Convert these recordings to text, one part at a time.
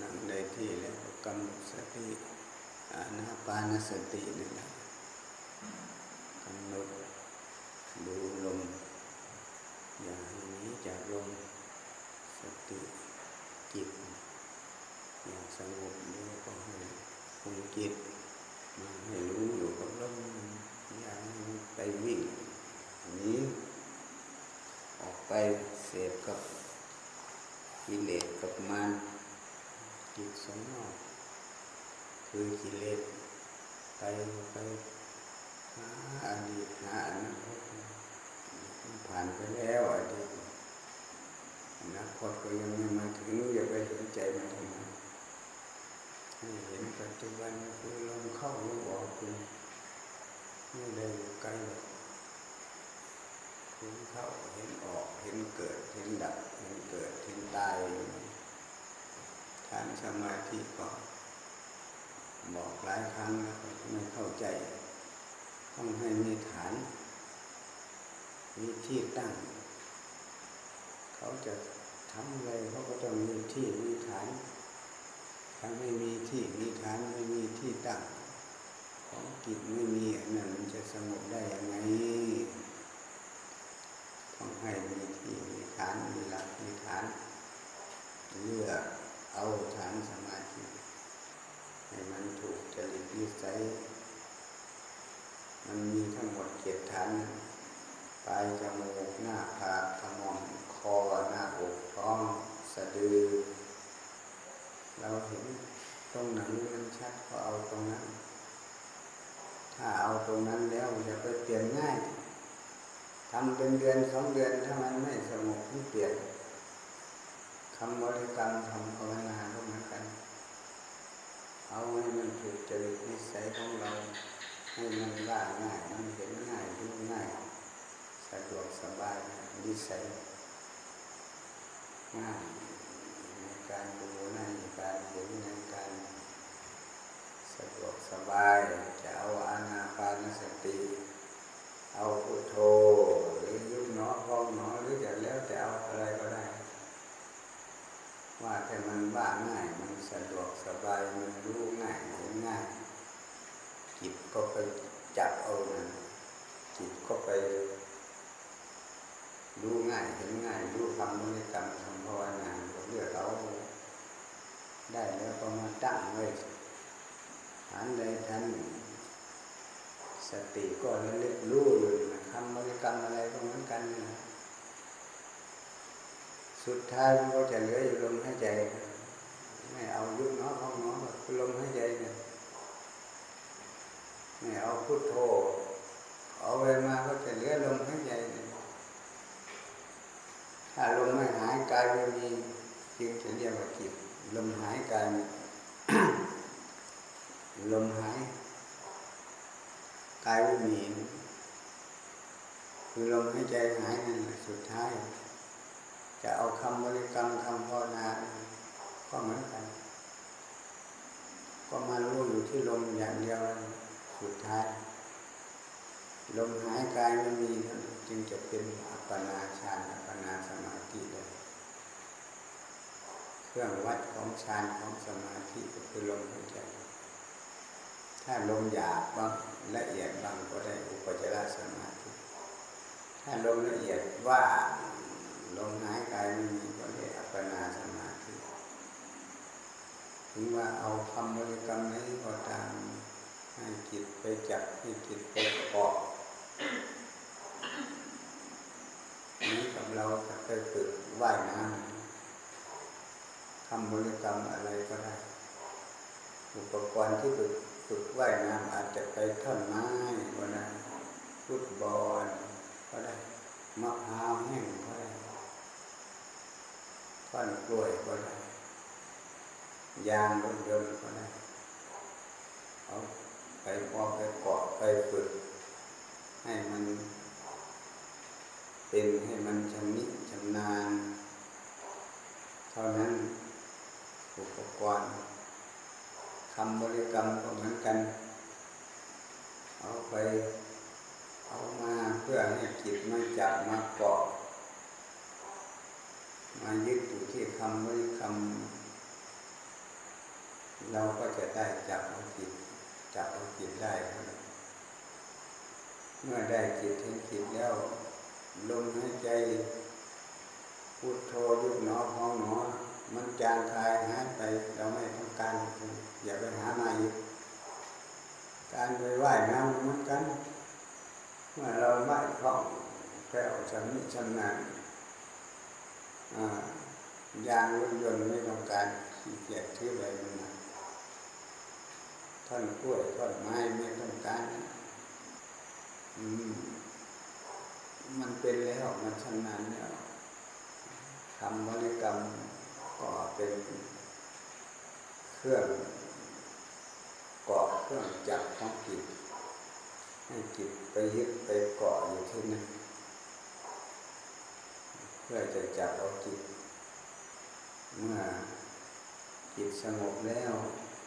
นั่งได้ที่แล้วก็กำหนดสติอานาปานสตินี่แหละกำหนดดูลมอย่าให้นี้จากลมสติจิตอย่ากสงบเดียวก็ให้คงจิตมาให้รู้อยู่กับลมอย่าให้มันไปวิ่งนี้ออกไปเสพกับกิเลสกับมาร จิตสงนอก คือกิเลสไปไปหาอดีตหาอนาคตผ่านไปแล้วอดีตอนาคตก็ยังไม่มาถึงอย่าไปสนใจมันทำไมให้เห็นปัจจุบันคือลมเข้าลมออกคือไม่ได้อยู่ไกลหรอกเห็นเข้าเห็นออกเห็นเกิดเห็นดับเห็นเกิดเห็นตายานสมาธิก็บอกหลายครั้งแล้วไม่เข้าใจ ต้องให้มีฐานมีที่ตั้ง เขาจะทำอะไรเขาก็ต้องมีที่มีฐาน ถ้าไม่มีที่มีฐานไม่มีที่ตั้ง ของกิจไม่มีอันนั้นมันจะสงบได้ยังไงต้องให้มีที่มีฐานมีหลักมีฐานเลือก เอาฐานสมาธิ ให้มันถูกจริตนิสัยมันมีทั้งหมดเจ็ดฐานปลายจมูกหน้าผากขมองคอหน้าอกท้องสะดือ เราเห็นตรงไหนมันชัดก็เอาตรงนั้น ถ้าเอาตรงนั้นแล้วจะไปเปลี่ยนง่ายทำเป็นเดือนสองเดือนถ้ามันไม่สงบไม่เปลี่ยน คำบริกรรมทำภาวนาก็เหมือนกัน เอาให้มันถูกจริตนิสัยของเรา ให้มันว่าง่าย มันเห็นง่ายรู้ง่ายสะดวกสบายนิสัยง่ายในการดูในการเห็นในการสะดวกสบายจะเอาอานาปานสติ เอาพุทโธหรือยุบหนอพองหนอหรือจะแล้วแต่เอาอะไรก็ได้ ว่าแต่มันบ้าง่าย มันสะดวกสบาย มันรู้ง่ายเห็นง่าย จิตก็ไปจับเอานั้นจิตก็ไปรู้ง่ายเห็นง่ายรู้ทำบริกรรมทำภาวนาเลือกเอาได้แล้วก็มาตั้งไว้ฐานใดฐานหนึ่งสติก็ระลึกรู้อยู่นะคำบริกรรมอะไรก็เหมือนกันนะ สุดท้ายมันก็จะเหลืออยู่ลมหายใจ ไม่เอายุบเนาะห้องเนาะลมหายใจเนี่ยไม่เอาพุทโธเอาไปมาก็จะเหลือลมหายใจเนี่ยถ้าลมไม่หายกายไม่มีจึงจะเรียกว่าจิตลมหายกายลมหายกายไม่มีคือลมหายใจหายนั่นแหละสุดท้าย จะเอาคำบริกรรมคำภาวนาก็เหมือนกัน ก็มารู้อยู่ที่ลมอย่างเดียวสุดท้าย ลมหายกายไม่มีจึงจะเป็นอัปปนาฌานอัปปนาสมาธิได้เครื่องวัดของฌานของสมาธิก็คือลมหายใจถ้าลมหยาบบางละเอียดบางก็ได้อุปจารสมาธิ ถ้าลมละเอียดว่า ลมหายกายไม่มีก็ได้อัปปนาสมาธิถึงว่าเอาคำบริกรรมนี้ก็ตามให้จิตไปจับให้จิตไปเกาะนี้กับเราจะไปฝึกว่ายน้ำคำบริกรรมอะไรก็ได้ อุปกรณ์ที่ฝึกฝึกว่ายน้ำอาจจะไปท่อนไม้ก็ได้ฟุตบอลก็ได้มะพร้าวแห้ง ก็ได้อนกล้วยก็ได้ยางรถยนต์ก็ได้เอาไปพอไปเกาะไปฝึก ให้มัน เป็นให้มันชำนิชำนาญ เท่านั้นอุปกรณ์คำบริกรรมก็เหมือนกัน เอาไป เอามาเพื่อให้จิตมาจับมาเกาะ มายึดอยู่ที่คำบริกรรมเราก็จะได้จับเอาจิตจับเอาจิตได้ เมื่อได้จิตเห็นจิตแล้ว ลมหายใจพุทโธยุบหนอพองหนอ มันจางคายหายไป เราไม่ต้องการ อย่าไปหามาอีกการไปไหว้น้ำเหมือนกัน เมื่อเราไหว้คล่องแคล่วชำนิชำนาญ ยางรถยนต์ไม่ต้องการขี้เกียจที่ใบมันนะท่อนกล้วยท่อนไม้ไม่ต้องการมมันเป็นแล้วมันชำนาญแล้วทำบริกรรมก็เป็นเครื่องกาะเครื่องจับของจิตให้จิตไปยึดไปเกาะอยู่ที่นั่น เพื่อจะจับเอาจิต เมื่อจิตสงบแล้ว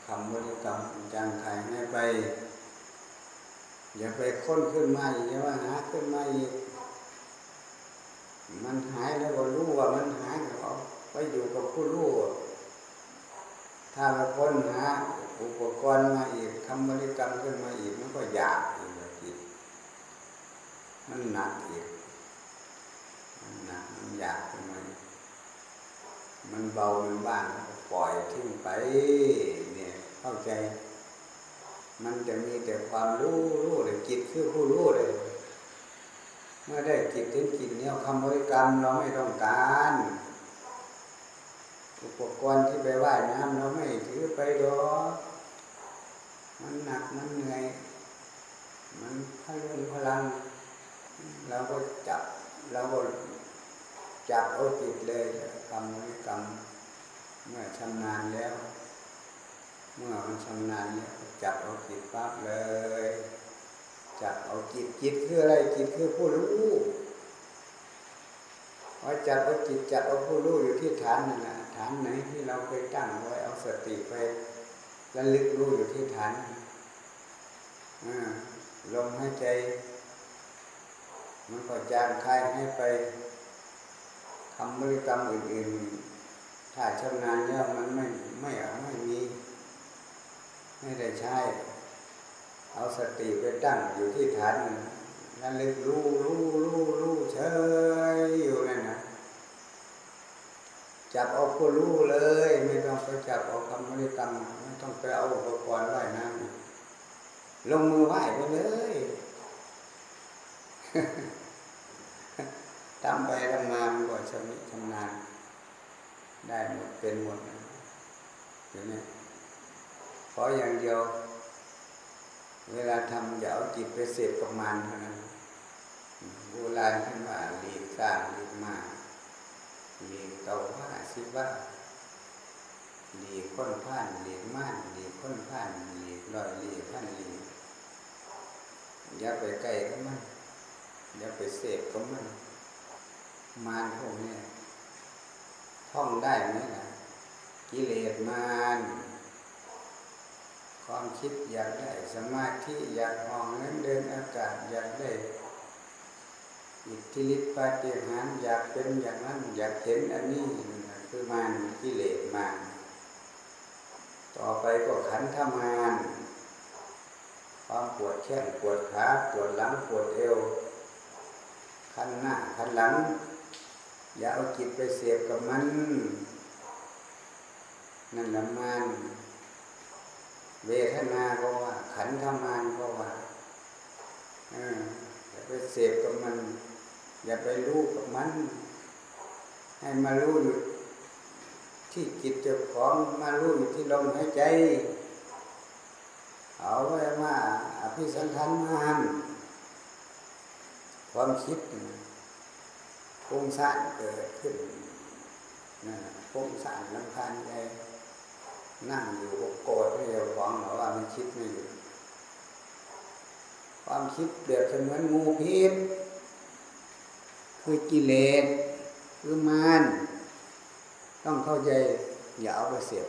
คำบริกรรมจางคายให้ไป อย่าไปค้นขึ้นมาอย่าว่าหาขึ้นมาอีกมันหายแล้วก็รู้ว่ามันหายเอาไปอยู่กับผู้รู้ถ้าเราค้นหาอุปกรณ์มาอีกคำบริกรรมขึ้นมาอีกมันก็ยากอีกจิตมันหนักอีก อยากขึ้นมาอีกมันเบามันบ้างปล่อยทิ้งไป เนี่ยเข้าใจ มันจะมีแต่ความรู้รู้เลยจิตคือผู้รู้เลย เมื่อได้จิตถึงจิตเนี่ยคำบริกรรมเราไม่ต้องการอุปกรณ์ที่ไปว่ายน้ำเราไม่ถือไปดอก มันหนักมันเหนื่อย มันพลุงพลัง เราก็จับเราก็ จับเอาจิตเลยกรรมวิกรรมเมื่อชำนาญแล้ว เมื่อมันชำนาญเนี่ยจับเอาจิตปั๊บเลย จับเอาจิตจิตคืออะไรจิตคือผู้รู้พอจับเอาจิตจับเอาผู้รู้อยู่ที่ฐานนั่นแหละฐานไหนที่เราเคยตั้งไว้เอาสติไประลึกรู้อยู่ที่ฐานลมหายใจ มันก็จางคลายให้ไป คำบริกรรมอื่นๆ ถ้าชำนาญแล้วมันไม่ไม่ไม่มี ไม่ได้ใช้ เอาสติไปตั้งอยู่ที่ฐานนั่นเลยรู้รู้รู้รู้เฉยอยู่นั่นนะจับเอาผู้รู้เลย ไม่ต้องไปจับเอาคำบริกรรมไม่ต้องไปเอาอุปกรณ์ไหว้น้ำลงมือไหว้ไปเลย ทำไปทำมามันก็ชำนิชำนาญได้หมดเป็นหมดอย่างนี้ขออย่างเดียว เวลาทำอย่าเอาจิตไปเสพกับมันเท่านั้นโบราณท่านว่าหลีกสร้างหลีกมาหลีกเก่าว่าสิว่าหลีกค้นผ่านหลีกม่านหลีกค้นผ่านหลีกลอยหลีกพันหลีกอย่าไปใกล้กับมันอย่าไปเสพกับมัน มารพวกนี้ท่องได้ไหมล่ะกิเลสมารความคิดอยากได้สมาธิอยากห้องนั้นเดินอากาศอยากได้อิทธิฤทธิปาฏิหาริย์อยากเป็นอย่างนั้นอยากเห็นอันนี้คือมารกิเลสมารต่อไปก็ขันธมารความปวดแข้งปวดขาปวดหลังปวดเอว ขันหน้าขันหลัง อย่าเอาจิตไปเสียบกับมัน นั่นละมานเวทนาก็ว่า ขันธมานก็ว่าอย่าไปเสพกับมัน อย่าไปรู้กับมัน ให้มารู้อยู่ที่จิตเจ้าของมารู้อยู่ที่ลมหายใจ เอาไว้มาอภิสันทันมานความคิด พุงสานเกิดขึ้นนะพุงสานลำคาญใจนั่งอยู่โกรธไม่ยอมฟังหรอว่ามันคิดไม่หยุดความคิดเปรียบเสมือนงูพิษคือกิเลสคือมารต้องเข้าใจ อย่าเอาไปเสียบ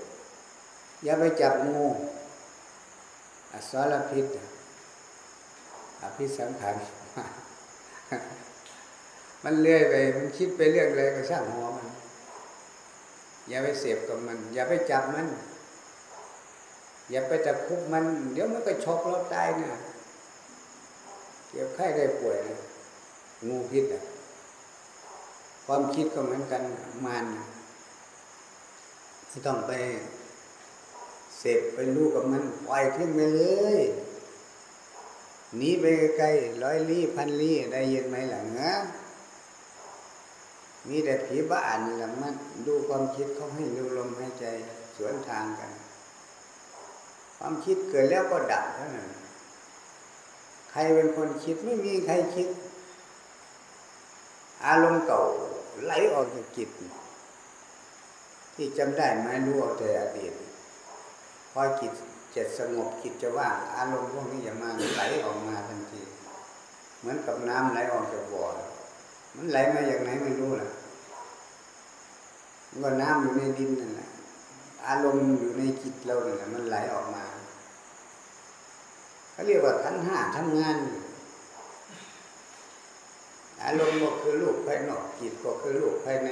อย่าไปจับงูอสรพิษอภิสังขาร มันเลื่อยไป มันคิดไปเรื่องอะไรก็ช่างหัวมัน อย่าไปเสียบกับมัน อย่าไปจับมัน อย่าไปตะคุบมัน เดี๋ยวมันก็ช็อกเราตายนะเก็บไข้ได้ป่วยนะงูพิษอะความคิดก็เหมือนกันมันไม่ต้องไปเสพไปรู้กับมันปล่อยทิ้งไปเลยหนีไปไกลร้อยลี้พันลี้ได้ยินไหมหลังนะ มีแต่ผีบ้านหลังมันดูความคิดเขาให้ดูลมหายใจสวนทางกัน ความคิดเกิดแล้วก็ดับเท่านั้นใครเป็นคนคิดไม่มีใครคิด อารมณ์เก่าไหลออกจากจิต ที่จำได้ไหมรู้เอาแต่อดีตพอจิตจะสงบจิตจะว่างอารมณ์พวกนี้อย่ามาไหลออกมาทันที เหมือนกับน้ำไหลออกจากบ่อมันไหลมาอย่างไหนไม่รู้ล่ะ ก็น้ำอยู่ในดินนั่นแหละอารมณ์อยู่ในจิตเราเนี่ยมันไหลออกมาเขาเรียกว่าขันห้าทำงานอยู่อารมณ์ก็คือลูกภายนอกจิตก็คือลูกภายใน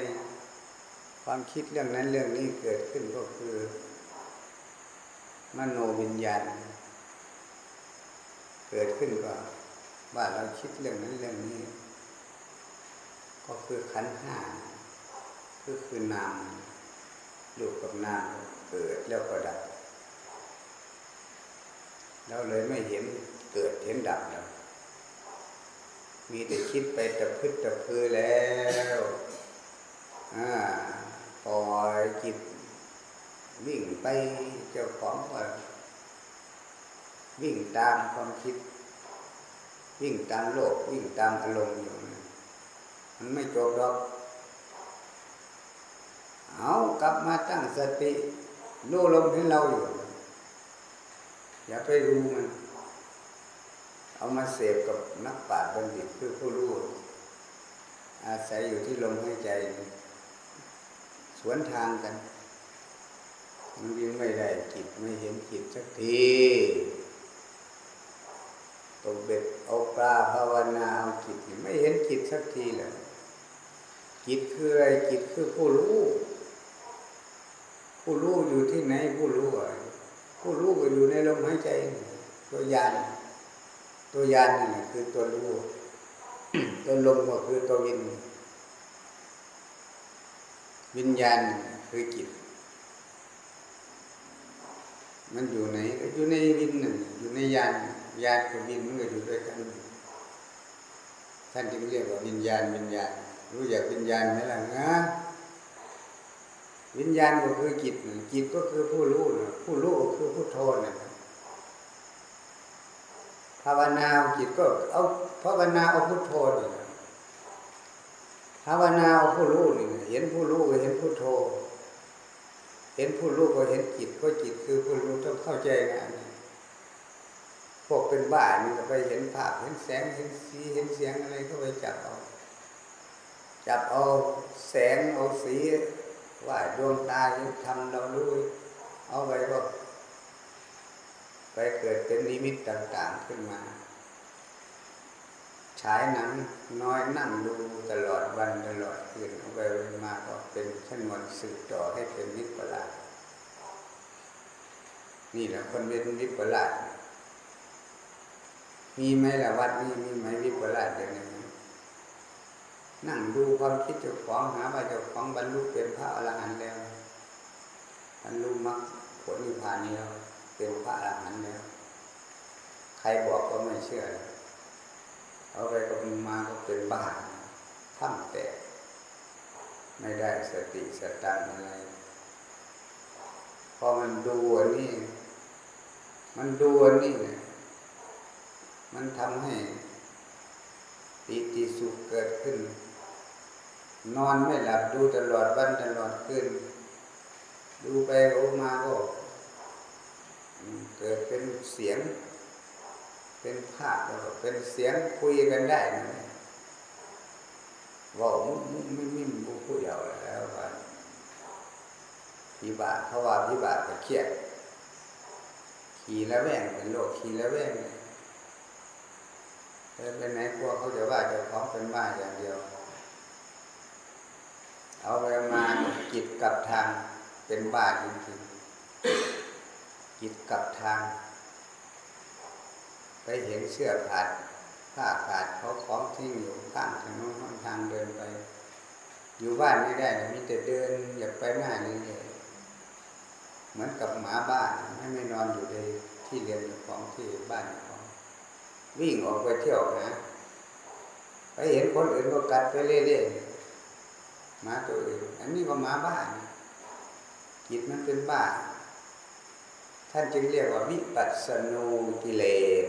ความคิดเรื่องนั้นเรื่องนี้เกิดขึ้นก็คือ มโนวิญญาณ เกิดขึ้นก็ว่าเราคิดเรื่องนั้นเรื่องนี้ ก็คือขันห้า คือคือนามลูกกับนามเกิดแล้วก็ดับเราเลยไม่เห็นเกิดเห็นดับแล้วมีแต่คิดไปตะพึดตะพือแล้วปล่อยจิตวิ่งไปเจ้าของก็วิ่งตามความคิด วิ่งตามโลกวิ่งตามอารมณ์อยู่ มันไม่จบหรอก เอากลับมาตั้งสติรู้ลมให้เราอยู่ อย่าไปรู้มัน เอามาเสพกับนักปราชญ์บัณฑิตคือผู้รู้ อาศัยอยู่ที่ลมหายใจ สวนทางกัน มันยิ่งไม่ได้จิตไม่เห็นจิตสักทีตกเบ็ดเอาปลาภาวนาเอาจิตไม่เห็นจิตสักทีเลยจิตคืออะไรจิตคือผู้รู้ ผู้รู้อยู่ที่ไหนผู้รู้อะไรผู้รู้ก็อยู่ในลมหายใจ ตัวยานตัวยานนี่คือตัวรู้ตัวลมก็คือตัววิน วิญญาณคือจิต มันอยู่ไหนก็อยู่ในวินนึ่งอยู่ในยานยานกับวินมันก็อยู่ด้วยกัน ท่านจึงเรียกว่าวิญญาณวิญญาณ รู้อยากวิญญาณไหมล่ะนะ วิญญาณก็คือจิตจิตก็คือผู้รู้ผู้รู้ก็คือผู้โทนะภาวนาจิตก็เอาภาวนาเอาพุทโธนี่ภาวนาเอาผู้รู้นี่เห็นผู้รู้ก็เห็นผู้โธเห็นผู้รู้ก็เห็นจิตก็จิตคือผู้รู้ต้องเข้าใจงานพวกเป็นบ้านี่ก็ไปเห็นภาพเห็นแสงเห็นสีเห็นเสียงอะไรก็ไปจับเอา จับเอาแสงเอาสี ว่าดวงตาทำเราดูเอาไว้ก็ไปเกิดเป็นนิมิตต่างๆขึ้นมา ฉายหนังน้อยนั่งดูตลอดวันตลอดคืนเอาไปมาก็เป็นชนวนสืบต่อให้เป็นวิปลาสนี่แหละคนเป็นวิปลาสมีไหมล่ะวัดนี้มีไหมวิปลาสอย่างนี้ นั่งดูความคิดเจ้าของหาว่าเจ้าของบรรลุเป็นพระอรหันต์แล้วบรรลุมรรคผลนิพพานแล้วเป็นพระอรหันต์แล้ว ใครบอกก็ไม่เชื่อ เอาไปก็มาก็เป็นบ้าท่าแตกไม่ได้สติสตังอะไรพอมันดูอันนี้ มันดูอันนี้เนี่ยมันทำให้ปีติสุขเกิดขึ้น นอนไม่หลับดูตลอดวันตลอดคืนดูไปโอมาก็ เกิดเป็นเสียง เป็นภาพเป็นเสียงคุยกันได้นะว่ามุ้งไม่มิ่มบุพูดเดียวแล้วว่าพิบาทเพราะว่าพิบาทก็เครียดขี่แล้วแว่งเป็นโรคขี่แล้วแว่งเดินไปไหนกลัวเขาจะว่าจะพร้อมเป็นบ้าอย่างเดียว เอาไปมาจิตกับทางเป็นบ้าจริงๆจิตกับทาง ไปเห็นเสื้อขาดผ้าขาดเขาของทิ้งอยู่ข้างถนนทางเดินไป อยู่บ้านไม่ได้มีแต่เดินอยากไปหน้านี่เลยเหมือนกับหมาบ้านไม่ไม่นอนอยู่ในที่เรียนของที่บ้านของวิ่งออกไปเที่ยวนะไปเห็นคนอื่นก็กัดไปเรื่อยๆ หมาตัวอื่นอันนี้ก็หมาบ้านจิตมันเป็นบ้า ท่านจึงเรียกว่าวิปัสสนูกิเลส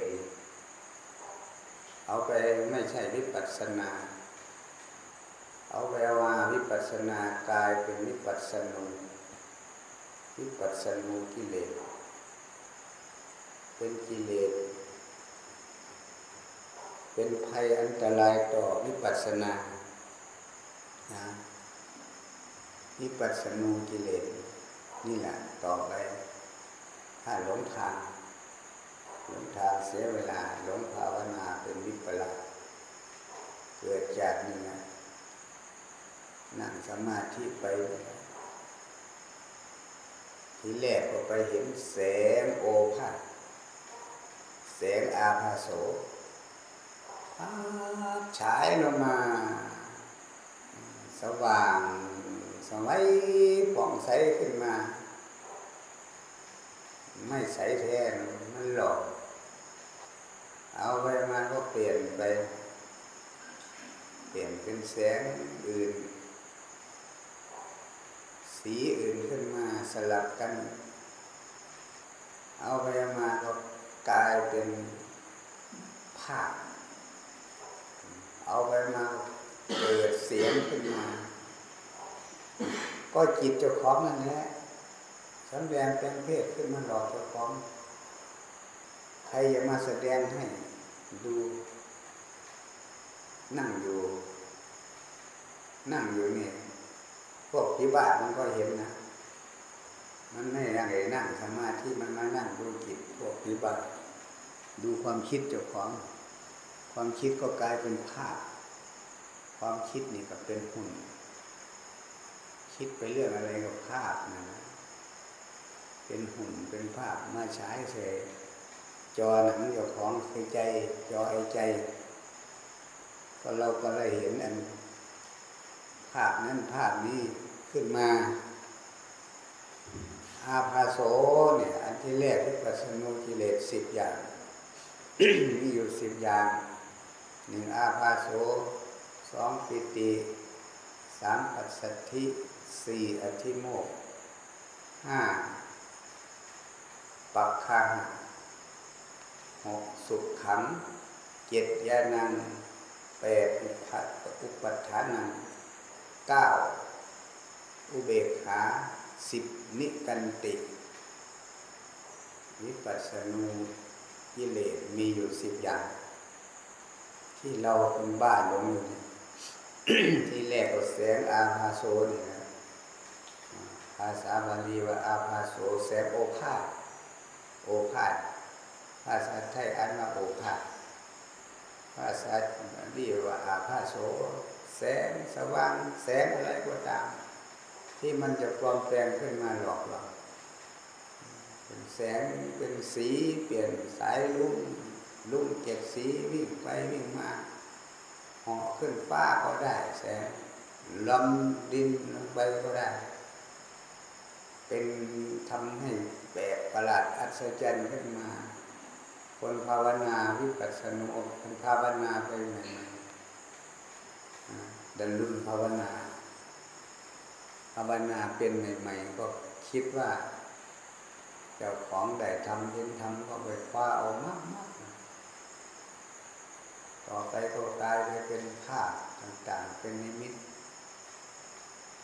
เอาไปไม่ใช่วิปัสสนา เอาไปว่าวิปัสสนากายเป็นวิปัสสนูวิปัสสนูกิเลสเป็นกิเลสเป็นภัยอันตรายต่อวิปัสสนานะ วิปัสสนูกิเลสนี่แหละต่อไป ถ้าหลงทางหลงทางเสียเวลาหลงภาวนาเป็นวิปลาสเกิดจากนี่นะนั่งสมาธิไป ทีแรกก็ไปเห็นแสงโอภาสแสงอาภาโสฉายลงมา สว่าง สวัยผ่องใสขึ้นมา ไม่ใสแท้มันหลอก เอาไปมาก็เปลี่ยนไป เปลี่ยนเป็นแสงอื่น สีอื่นขึ้นมาสลับกัน เอาไปมาก็กลายเป็นภาพ เอาไปมาเกิดเสียงขึ้นมา ก็จิตเจ้าของนั่นแหละสำแดงเป็นเพศขึ้นมาหลอกเจ้าของ ใครจะมาแสดงให้ดู นั่งอยู่ นั่งอยู่เนี่ยพวกพิบ้ามันก็เห็นนะ มันไม่นั่งเลยนั่งสมาธิมันมานั่งดูจิตพวกพิบ้าดูความคิดเจ้าของ ความคิดก็กลายเป็นภาพ ความคิดนี่ก็เป็นหุ่น คิดไปเรื่องอะไรกับภาพนะนะเป็นหุ่นเป็นภาพมาใช้เสจอหนังเจ้าของคือใจ จอไอใจ ก็เราก็เลยเห็นอัน ภาพนั้นภาพนี้ขึ้นมา อาภาโสเนี่ย อันที่แรกที่ปัสนุกิเลสสิบอย่าง มีอยู่สิบอย่างหนึ่งอาภาโสสองปิติสามปัสสัทธิ สี่อธิโมกห้าปักขังหกสุขขังเจ็ดยานังแปดอุปัฏอุปัฏฐานังเก้าอุเบกขาสิบนิกันติวิปัสสนูกิเลสมีอยู่สิบอย่าง ที่เราเป็นบ้าหลงอยู่ที่แรกก็แสงอาภาโสนี่นะ ภาษาบาลีว่าอาภาโสแสงโอภาสโอภาสภาษาไทยอ่านว่าโอภาสภาษาบาลีว่าอาภาโสแสงสว่างแสงอะไรก็ตาม ที่มันจะปลอมแปลงขึ้นมาหลอกเราเป็นแสงเป็นสีเปลี่ยนสายลุ่งลุ่งเจ็ดสีวิ่งไปวิ่งมาหอขึ้นฟ้าก็ได้ แสงลำดินลงไปก็ได้ เป็นทำให้แปลกประหลาดอัศจรรย์ขึ้นมา คนภาวนาวิปัสสนุคนภาวนาไปใหม่ดันรุ่นภาวนา ภาวนาเป็นใหม่ ๆ ก็คิดว่าเจ้าของได้ทำเห็นทำก็ไปคว้าเอามากมากต่อไปก็กลายไปเป็นภาพต่างๆ เป็นนิมิต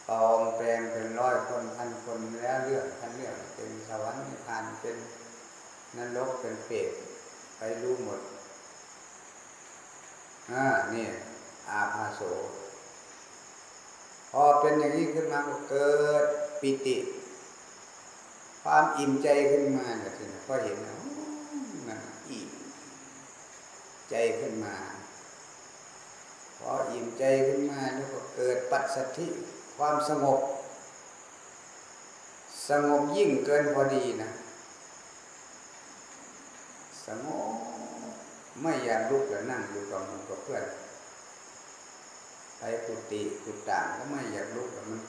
ปลอมแปลงเป็นร้อยคนพันคนแล้วเรื่องพันเรื่องเป็นสวรรค์นิพพานเป็นนรกเป็นเปรตไปรู้หมดอ่านี่อาภาโสพอเป็นอย่างนี้ขึ้นมาก็เกิดปิติ ความอิ่มใจขึ้นมาเนี่ยถึงก็เห็นนะนั่นอิ่มใจขึ้นมา พออิ่มใจขึ้นมาแล้วก็เกิดปัจสัทธิ ความสงบ สงบยิ่งเกินพอดีนะ สงบไม่อยากลุกแล้วนั่งอยู่กับมู่กับเพื่อนไปกุฏิกุฏ่างก็ไม่อยากลุกแล้วมัน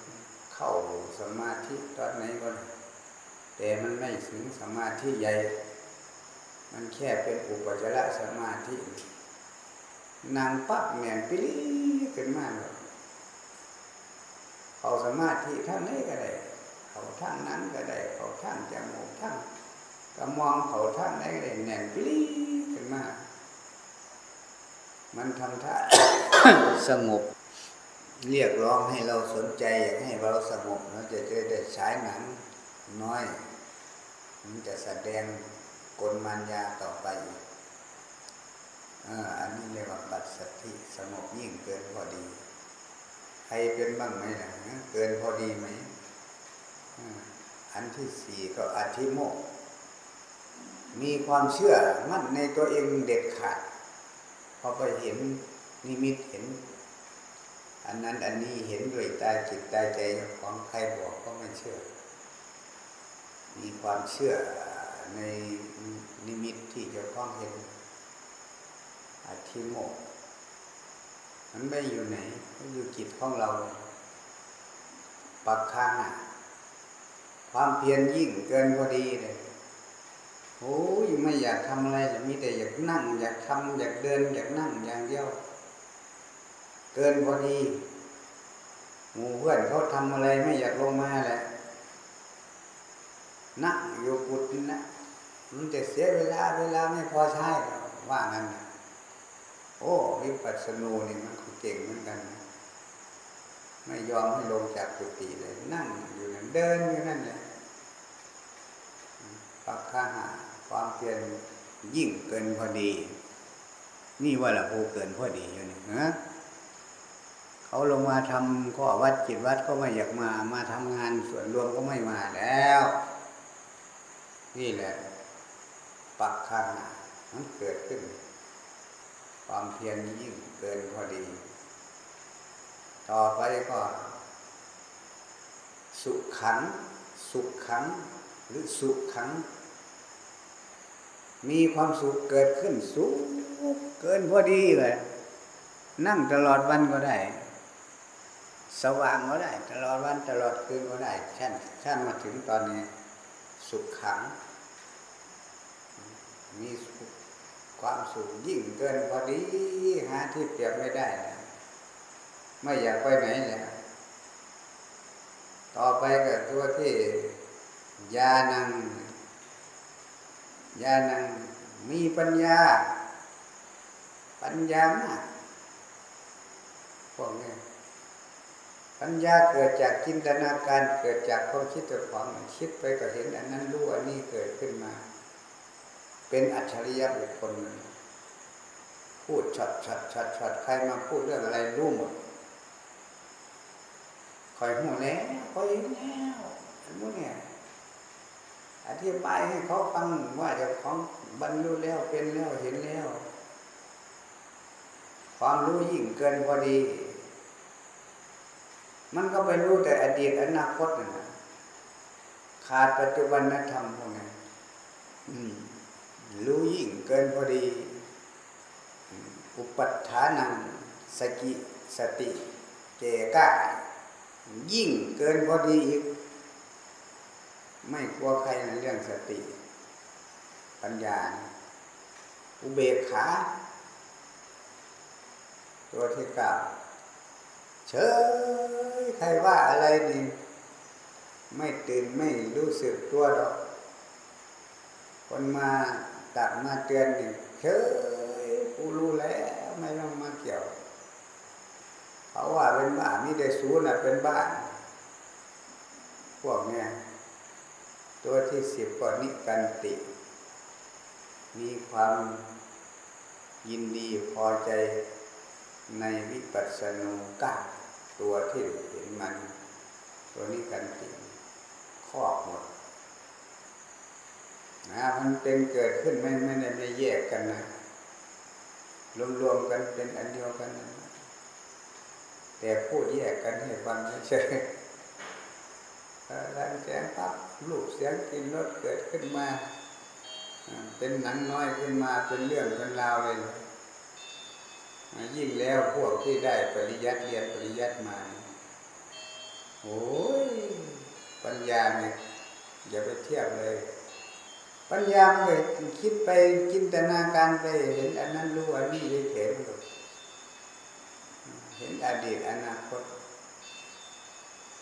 เข้าสมาธิตอนไหนก็แต่มันไม่ถึงสมาธิใหญ่ มันแค่เป็นอุปจารสมาธินางปั๊บแม่นปิลีขึ้นมาเลย เขาสมาธิท่านไหนก็ได้ เขาท่านนั้นก็ได้ เขาท่านจมูกท่านก็มองเขาท่านไหนก็ได้แน่นปลีขึ้นมา มันทำท่าสงบ เรียกร้องให้เราสนใจอยากให้เราสงบเราจะจะได้ฉายหนังน้อย มันจะแสดงกลมารยาต่อไปอ่าอันนี้เรียกว่าปัสสัทธิสงบยิ่งเกินพอดี ใครเป็นบ้างไหมล่ะเกินพอดีไหมอันที่สี่ก็อธิโมก มีความเชื่อมั่นในตัวเองเด็ดขาดพอไปเห็นนิมิตเห็น อันนั้นอันนี้เห็นด้วยตาจิตตาใจของใครบอกก็ไม่เชื่อ มีความเชื่อในนิมิตที่จะพ้องเห็นอธิโมก มันไม่อยู่ไหนมันอยู่จิตของเราปักข้างอะความเพียรยิ่งเกินพอดีเลยโอ้ยไม่อยากทำอะไรแต่มีแต่อยากนั่ง อยากทำอยากเดิน อยากนั่งอย่างเดียว เกินพอดีหมู่เพื่อนเขาทำอะไรไม่อยากลงมาแหละนั่งอยู่กุฏินะมันจะเสียเวลาเวลาไม่พอใช้ว่างั้นนะ โอ้วิปัสสนูนี่มันเก่งเหมือนกันนะไม่ยอมให้ลงจากกุฏิเลย นั่งอยู่นั่นเดินอยู่นั่นเลยปักข้าหาความเพียรยิ่งเกินพอดี นี่ว่าละภูเกินพอดีอยู่นี่ฮะเขาลงมาทำข้อวัดจิตวัดก็ไม่อยากมา มาทำงานส่วนรวมก็ไม่มาแล้ว นี่แหละ ปักข้างมันเกิดขึ้น ความเพียรยิ่งเกินพอดี ต่อไปก็ สุขขังสุขขังหรือสุขขังมีความสุขเกิดขึ้นสุขเกินพอดีเลยนั่งตลอดวันก็ได้ สว่างก็ได้ ตลอดวันตลอดคืนก็ได้ช่นช่นมาถึงตอนนี้ สุขขัง มี ความสุขยิ่งเกินพอดีหาที่เปรียบไม่ได้แล้วไม่อยากไปไหนแล้วต่อไปก็ตัวที่ยานังยานังมีปัญญา ปัญญามากพวกนี้ปัญญาเกิดจากจินตนาการเกิดจากความคิดตัวของคิดไปก็เห็นอันนั้นรู้อันนี้เกิดขึ้นมา เป็นอัจฉริยะบุคคล พูดชัดชัดชัดชัดใครมาพูดเรื่องอะไรรู้หมดคอยหูแล้วคอยเห็นแล้วอันนู้นเนี่ยอธิบายให้เขาฟังว่าเจ้าของบรรลุแล้วเป็นแล้วเห็นแล้ว ความรู้ยิ่งเกินพอดี มันก็ไปรู้แต่อดีตอนาคตนะขาดปัจจุบันธรรมพวกนี้ รู้ยิ่งเกินพอดี อุปัฏฐานังสกิสติเกก้ายิ่งเกินพอดีอีก ไม่กลัวใครในเรื่องสติ ปัญญา อุเบกขา ตัวที่เก้าเฉยใครว่าอะไรนี่ไม่ตื่นไม่รู้สึกตัวหรอก คนมา ตักมาเตือนนี่เฉยกูรู้แล้วไม่ต้องมาเกี่ยวเขาว่าเป็นบ้ามีแต่สูน่ะเป็นบ้าน พวกเนี้ยตัวที่สิบก็นิกันติ มีความยินดีพอใจในวิปัสสนูก้าตัวที่เห็นมัน ตัวนี้กันติครอบหมด นะมันเป็นเกิดขึ้นไม่ไม่ได้ไม่แยกกันนะรวมๆกันเป็นอันเดียวกันนะแต่พูดแยกกันให้ฟังไม่ใช่แรงแสงปั๊บรูปเสียงกินรสเกิดขึ้นมา เป็นหนังน้อยขึ้นมาเป็นเรื่องเป็นราวเลย ยิ่งแล้วพวกที่ได้ปริยัติเรียนปริยัติมาโอ้ยปัญญาเนี่ยอย่าไปเทียบเลย ปัญญามันเลยคิดไปจินตนาการไปเห็นอันนั้นรู้อันนี้เฉยๆเห็นอดีตอนาคต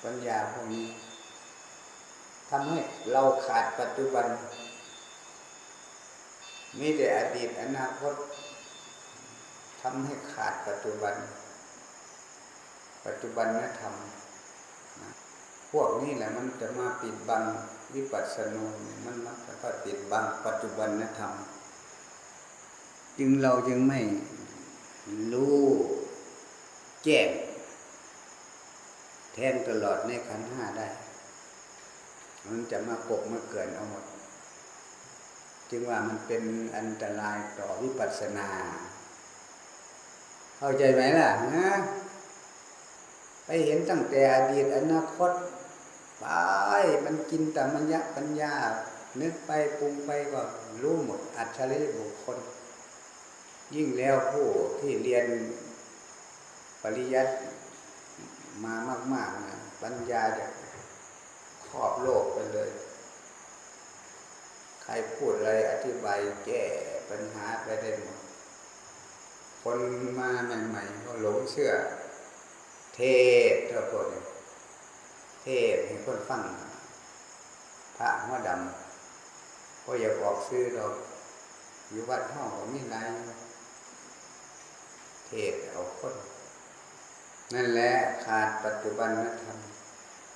ปัญญาพวกนี้ทำให้เราขาดปัจจุบัน มีแต่อดีตอนาคตทำให้ขาดปัจจุบัน ปัจจุบันนธรรมพวกนี้แหละมันจะมาปิดบัง วิปัสสนูมันมักจะปิดบังปัจจุบันนธรรม จึงเราจึงไม่รู้แจ้งแทนตลอดในขันห้าได้ มันจะมากบมาเกินเอาหมด จึงว่ามันเป็นอันตรายต่อวิปัสสนา เข้าใจไหมล่ะนะไปเห็นตั้งแต่อดีตอนาคต ไปมันกินแต่มัญญะปัญญา นึกไปปรุงไปก็รู้หมด อัจฉริยบุคคล ยิ่งแล้วผู้ที่เรียนปริยัติมามาก ๆนะปัญญาจะครอบโลกไปเลย ใครพูดอะไรอธิบายแก้ปัญหาไปได้หมด คนมาใหม่ๆก็หลงเชื่อ เทศเท่าคน เทศให้คนฟังพระหัวดำก็อยากออกซื้อเราอยู่วัดห้องของนี่ไรเทศเอาคน นั่นแหละขาดปัจจุบันนธรรม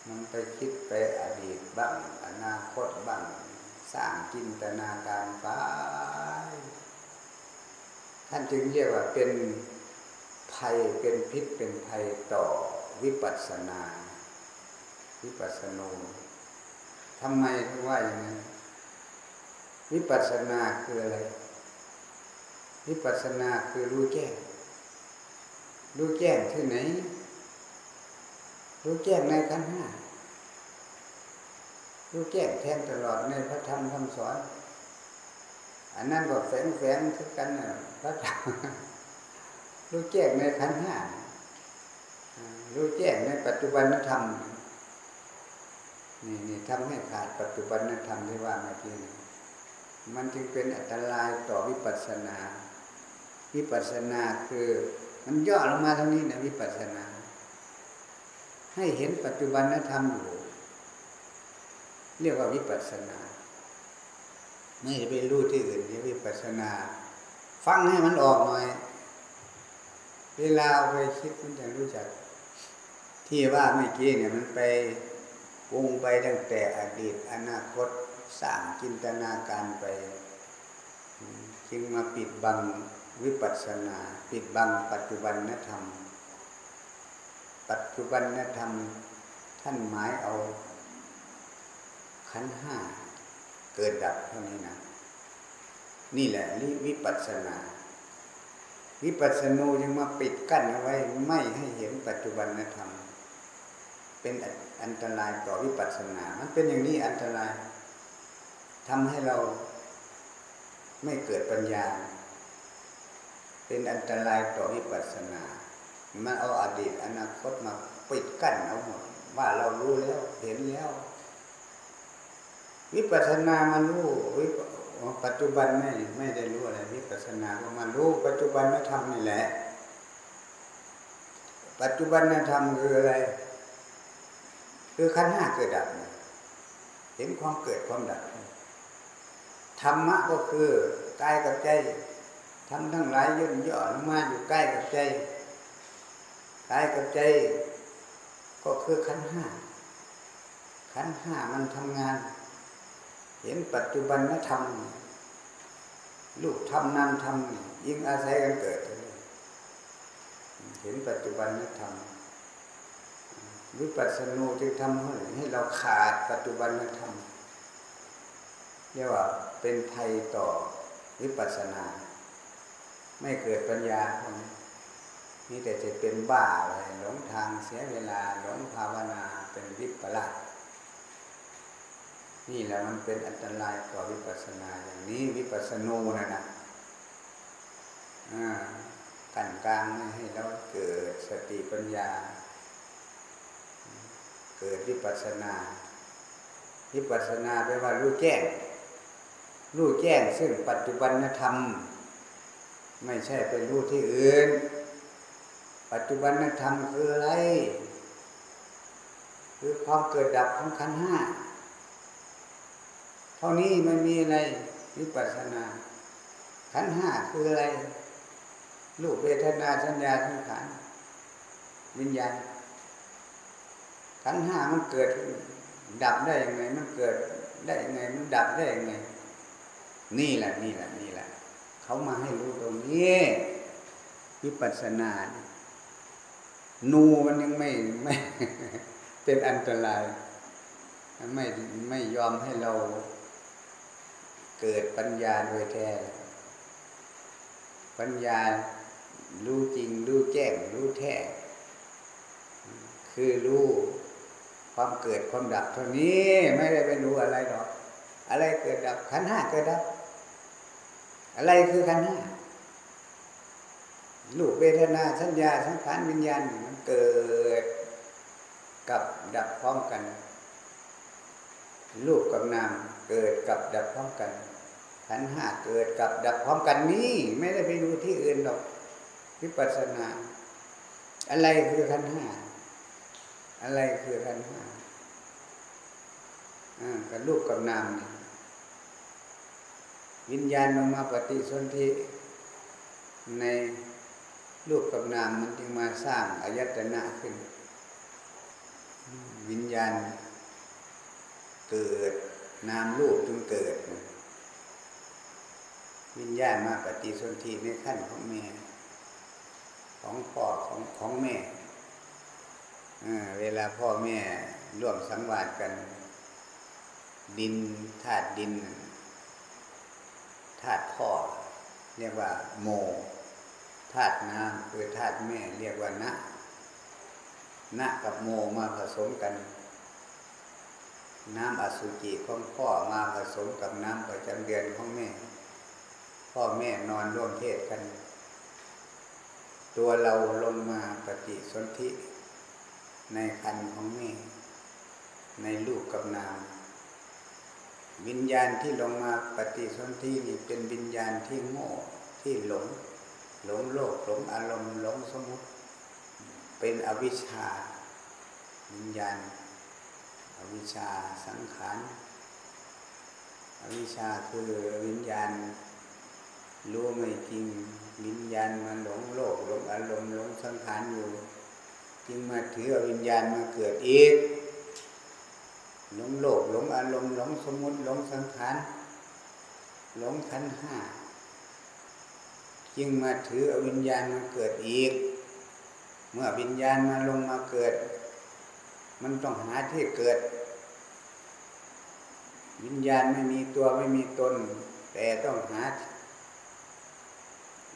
มันไปคิดไปอดีตบ้าง อนาคตบ้าง สร้างจินตนาการไปท่านจึงเรียกว่าเป็นภัยเป็นพิษเป็นภัยต่อวิปัสสนา วิปัสสนูทำไมถึงว่าอย่างนั้น วิปัสสนาคืออะไร วิปัสสนาคือรู้แจ้ง รู้แจ้งที่ไหน รู้แจ้งในขันห้า รู้แจ้งแทนตลอดในพระธรรมคำสอน อันนั้นก็แฝงแฝงคือกันนะพระธรรมรู้แจ้งในขันห้า รู้แจ้งในปัจจุบันธรรม นี่นี่ทำให้ขาดปัจจุบันธรรมที่ว่าเมื่อกี้มันจึงเป็นอันตรายต่อวิปัสสนา วิปัสสนาคือมันย่อลงมาเท่านี้นะวิปัสสนา ให้เห็นปัจจุบันธรรมอยู่ เรียกว่าวิปัสสนา ไม่ไปรู้ที่อื่นเรียกวิปัสสนา ฟังให้มันออกหน่อย เวลาเอาไปคิดมันจะรู้จัก ที่ว่าเมื่อกี้เนี่ยมันไป วงไปตั้งแต่อดีตอนาคตสร้างจินตนาการไป จึงมาปิดบังวิปัสสนา ปิดบังปัจจุบันนธรรม ปัจจุบันนธรรมท่านหมายเอาขันห้าเกิดดับเท่านี้นะ นี่แหละวิปัสสนา วิปัสสนูยังมาปิดกั้นเอาไว้ไม่ให้เห็นปัจจุบันธรรม เป็นอันตรายต่อวิปัสสนา มันเป็นอย่างนี้อันตรายทำให้เราไม่เกิดปัญญา เป็นอันตรายต่อวิปัสสนา มันเอาอาดีตอนาคตมาปิดกั้นเอาหมดว่าเรารู้แล้วเห็นแล้ว วิปัสสนามารู้วิปัจจุบันไม่ไม่ได้รู้อะไรวิปัสสนาก็มารู้ปัจจุบันไม่ทำนี่แหละ ปัจจุบันธรรมคืออะไร คือขันห้าเกิดดับ เห็นความเกิดความดับธรรมะก็คือกายกับใจทำทั้งหลายย่นย่อลงมาอยู่ใกล้กับใจกายกับใจก็คือขันห้าขันห้ามันทำงาน เห็นปัจจุบันนธรรมลูกทำนามทำยิ่งอาศัยกันเกิด เห็นปัจจุบันนธรรม วิปัสสนูจึงทำให้เราขาดปัจจุบันธรรมเรียกว่าเป็นภัยต่อวิปัสสนา ไม่เกิดปัญญาคนนี่แต่จะเป็นบ้าอะไรหลงทางเสียเวลาหลงภาวนาเป็นวิปลาสนี่แหละมันเป็นอันตรายต่อวิปัสสนาอย่างนี้วิปัสสนูนะนะกันกลางไม่ให้เราเกิดสติปัญญา เกิดวิปัสนาวิปัสนาแปลว่ารู้แจ้ง รู้แจ้งซึ่งปัจจุบันธรรม ไม่ใช่เป็นรู้ที่อื่น ปัจจุบันธรรมคืออะไร คือความเกิดดับของขันห้า เท่านี้ไม่มีอะไรวิปัสนา ขันห้าคืออะไรรูปเวทนาสัญญาสังขารวิญญาณ ขันห้ามันเกิดดับได้ยังไง มันเกิดได้ยังไง มันดับได้ยังไง นี่แหละ นี่แหละ นี่แหละ เขามาให้รู้ตรงนี้วิปัสสนานูมันยังไม่ไม่ เป็นอันตราย ไม่ไม่ยอมให้เราเกิดปัญญาโดยแท้ปัญญารู้จริง รู้แจ้ง รู้แท้ คือรู้ ความเกิดความดับเท่านี้ไม่ได้ไปรู้อะไรหรอก อะไรเกิดดับขันห้าเกิดดับ อะไรคือขันห้าลูกเวทนาสัญญาสังขารวิญญาณมันเกิดกับดับพร้อมกันรูปกับนามเกิดกับดับพร้อมกันขันห้าเกิดกับดับพร้อมกันนี้ไม่ได้ไปดูที่อื่นหรอกวิปัสสนา อะไรคือขันห้า อะไรคือขันห้ากับรูปกับนามวิญญาณมันมาปฏิสนธิในรูปกับนามมันจึงมาสร้างอายตนะขึ้น วิญญาณเกิด นามรูปจึงเกิด วิญญาณมาปฏิสนธิในขั้นของแม่ ของพ่อของของแม่ เวลาพ่อแม่ร่วมสังวาสกัน ดินธาตุดินธาตุพ่อ เรียกว่าโมธาตุน้ำคือธาตุแม่เรียกว่านะนะกับโมมาผสมกัน น้ำอสุจิของพ่อมาผสมกับน้ำประจำเดือนของแม่ พ่อแม่นอนร่วมเพศกัน ตัวเราลงมาปฏิสนธิ ในคันของแม่ ในลูกกับนาม วิญญาณที่ลงมาปฏิสนธินี่เป็นวิญญาณที่โง่ที่หลง หลงโลกหลงอารมณ์หลงสมุติ เป็นอวิชชา วิญญาณ อวิชชาสังขารอวิชชาคือวิญญาณรู้ไม่จริงวิญญาณมันหลงโลกหลงอารมณ์หลงสังขารอยู่ จึงมาถือวิญญาณมาเกิดอีกหลงโลกหลงอารมณ์หลงสมมติหลงสังขารหลงขันห้าจึงมาถือเอาวิญญาณมาเกิดอีก เมื่อวิญญาณมาลงมาเกิด มันต้องหาที่เกิด วิญญาณไม่มีตัวไม่มีตน แต่ต้องหา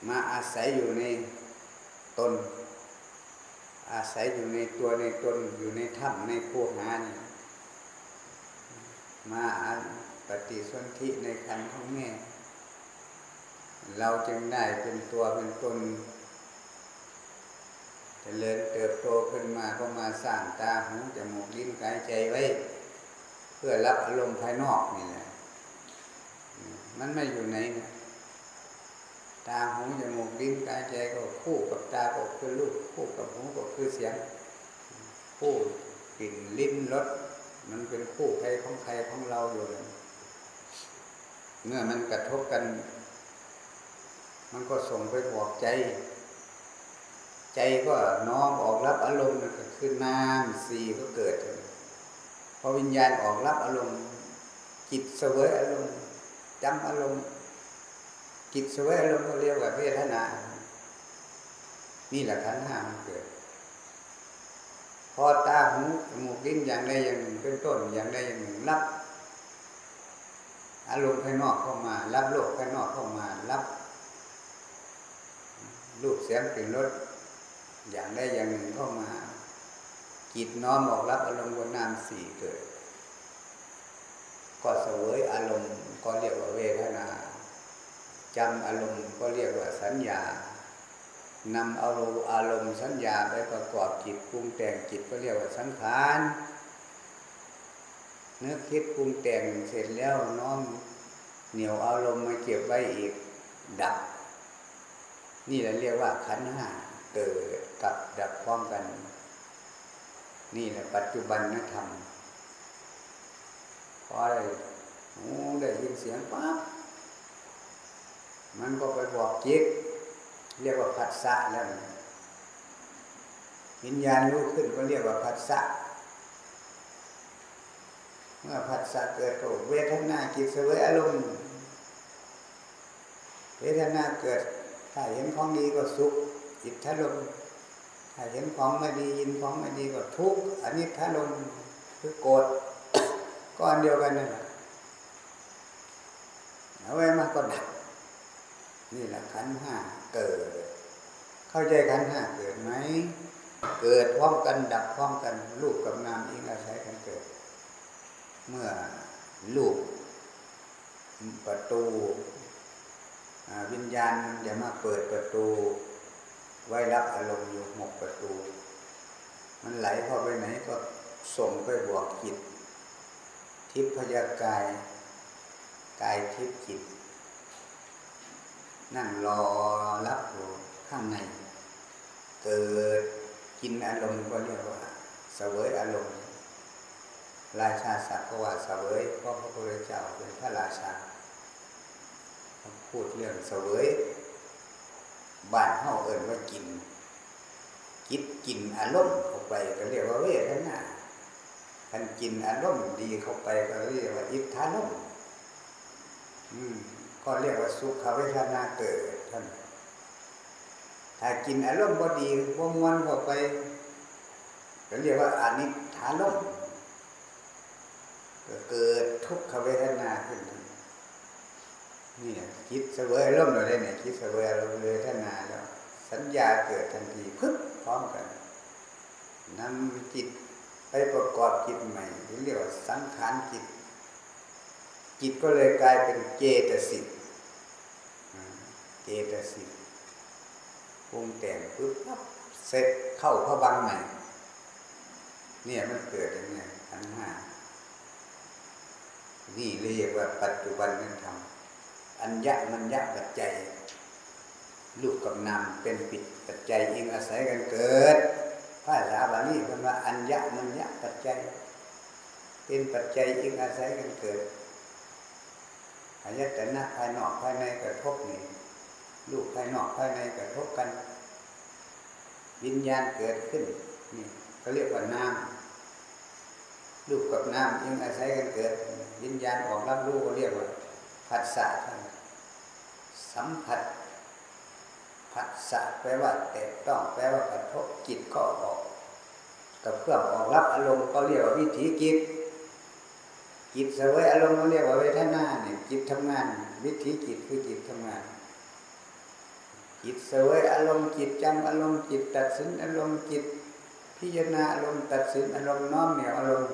มาอาศัยอยู่ในตน อาศัยอยู่ในตัวในตนอยู่ในถ้ำในคูหานี่มาปฏิสนธิในคันของแม่ เราจึงได้เป็นตัวเป็นตนจเจริญเติบโตขึ้นมาก็มาสร้างตาหูจมูกลิ้นกายใจไว้ เพื่อรับอารมณ์ภายนอกนี่แหละมันไม่อยู่ในนะ ตาหูจมูกลิ้นกายใจก็คู่กับตาก็คือรูปคู่กับหูก็คือเสียง คู่กลิ่นลิ้นรสมันเป็นคู่ใครของใครของเราอยู่เลยเมื่อมันกระทบกัน มันก็ส่งไปบอกใจ ใจก็น้อมออกรับอารมณ์ก็คือนามสีก็เกิดพอวิญญาณออกรับอารมณ์จิตเสวยอารมณ์จำอารมณ์ จิตสวยอารมณ์ก็เรียกว่าเวทนา นี่แหละขันห้ามันเกิด พอตาหูจมูกลิ้นอย่างใดอย่างหนึ่งเป็นต้นอย่างใดอย่างหนึ่งรับ อารมณ์ภายนอกเข้ามา รับโลกภายนอกเข้ามา รับรูปเสียงกลิ่นรสอย่างใดอย่างหนึ่งเข้ามา จิตน้อมออกรับอารมณ์บนนามสี่เกิด ก็เสวยอารมณ์ก็เรียกว่าเวทนา จำอารมณ์ก็เรียกว่าสัญญานำอารมณ์อารมณ์สัญญาไปประกอบจิตปรุงแต่งจิตก็เรียกว่าสังขารเนื้อคิดปรุงแต่งเสร็จแล้วน้อมเหนียวอารมณ์มาเก็บไว้อีกดับ นี่เราเรียกว่าขันห้าเกิดกับดับพร้อมกัน นี่แหละปัจจุบันนธรรมพอได้หูได้ยินเสียงปั๊บ มันก็ไปบอกจิตเรียกว่าผัสสะแล้ววิญญาณรู้ขึ้นก็เรียกว่าผัสสะเมื่อผัสสะเกิดก็เวทนาจิตเสวยอารมณ์เวทนาเกิดถ้าเห็นของดีก็สุขจิตทะลมถ้าเห็นของไม่ดียินของไม่ดีก็ทุกข์อันนี้ทะลมคือโกรธก็อันเดียวกันนั่นแหละเอาไว้มาก็ดับ นี่แหละขันห้าเกิด เข้าใจขันห้าเกิดไหม เกิดพร้อมกันดับพร้อมกันรูปกับนามอิงอาศัยกันเกิด เมื่อรูปประตูวิญญาณมันจะมาเปิดประตู ไว้รับอารมณ์อยู่หกประตู มันไหลเข้าไปไหนก็ส่งไปบวกจิต ทิพยากาย กายทิพจิต นั่งรอรับอยู่ข้างใน เกิดกินอารมณ์ก็เรียกว่าเสวยอารมณ์ ราชาศักดิ์ก็ว่าเสวยเพราะพระพุทธเจ้าเป็นพระราชา พูดเรื่องเสวยบ้านเฮาเอิญว่ากินคิดกินอารมณ์เข้าไปก็เรียกว่าเวทนาท่านกินอารมณ์ดีเข้าไปก็เรียกว่าอิทธารมณ์ ก็เรียกว่าสุขเวทนาเกิดท่านถ้ากินอารมณ์บดีพวมวนเข้าไปก็เรียกว่าอานิธารมก็เกิดทุกขเวทนาขึ้น นี่คิดเสวยอารมเราได้เนี่ยคิดเสวยอารมณ์เวทนาแล้ว สัญญาเกิดทันทีพึ่งพร้อมกันนำจิตไปประกอบจิตใหม่เรียกว่าสังขารจิต จิตก็เลยกลายเป็นเจตสิก เจตสิกปรุงแต่งปุ๊บเสร็จเข้าพระบังใหม่เนี่ยมันเกิดอย่างนี้ทั้งห้านี่เรียกว่าปัจจุบันนั้นทำอัญญะมัญญะปัจจัยลูกกับนามเป็นปิดปัจจัยเองอาศัยกันเกิดภาษาบาลีเป็นว่าอัญญะมัญญะปัจจัย เป็นปัจจัยเองอาศัยกันเกิดอายตนะภายนอกภายในกระทบนี่ ลูกภายนอกภายในกระทบกัน วิญญาณเกิดขึ้นนี่เขาเรียกว่านามลูกกับนามอิงอาศัยกันเกิด วิญญาณออกรับรู้ก็เรียกว่าผัสสะสัมผัสผัสสะแปลว่าแตะต้องแปลว่ากระทบจิตก็ออกกับเครื่องออกรับอารมณ์ก็เรียกว่าวิถีจิตจิตเสวยอารมณ์เราเรียกว่าเวทนาเนี่ยจิตทำงาน วิถีจิตคือจิตทำงาน จิตเสวยอารมณ์จิตจำอารมณ์จิตตัดสินอารมณ์จิต พิจารณาอารมณ์ตัดสินอารมณ์น้อมเหนี่ยวอารมณ์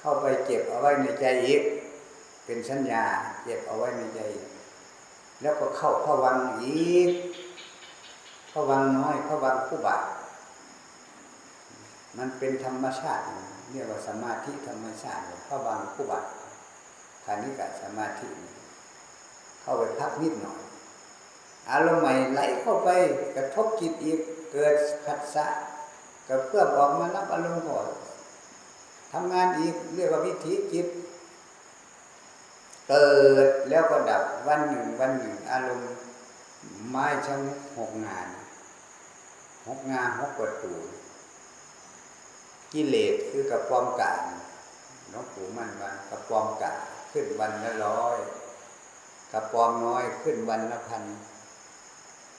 เข้าไปเก็บเอาไว้ในใจอีก เป็นสัญญาเก็บเอาไว้ในใจ แล้วก็เข้าพวังอีกพวังน้อยพวังผู้บามันเป็นธรรมชาติเรียกว่าสมาธิธรรมชาติพระวังผู้บัตคานิกะสมาธิ เข้าไปพักนิดหน่อย อารมณ์ใหม่ไหลเข้าไปกระทบจิตอีกเกิดผัสสะกับเพื่อออกมารับอารมณ์ก่อนทำงานอีกเรียกว่าวิถีจิตเกิดแล้วก็ดับวันหนึ่งวันหนึ่ง อารมณ์ไม้ช่างหกงานหกงานหกประตูกิเลสคือกับความกาน้องปู่มันว่ากับความกาขึ้นวันละร้อยกับความน้อยขึ้นวันละพัน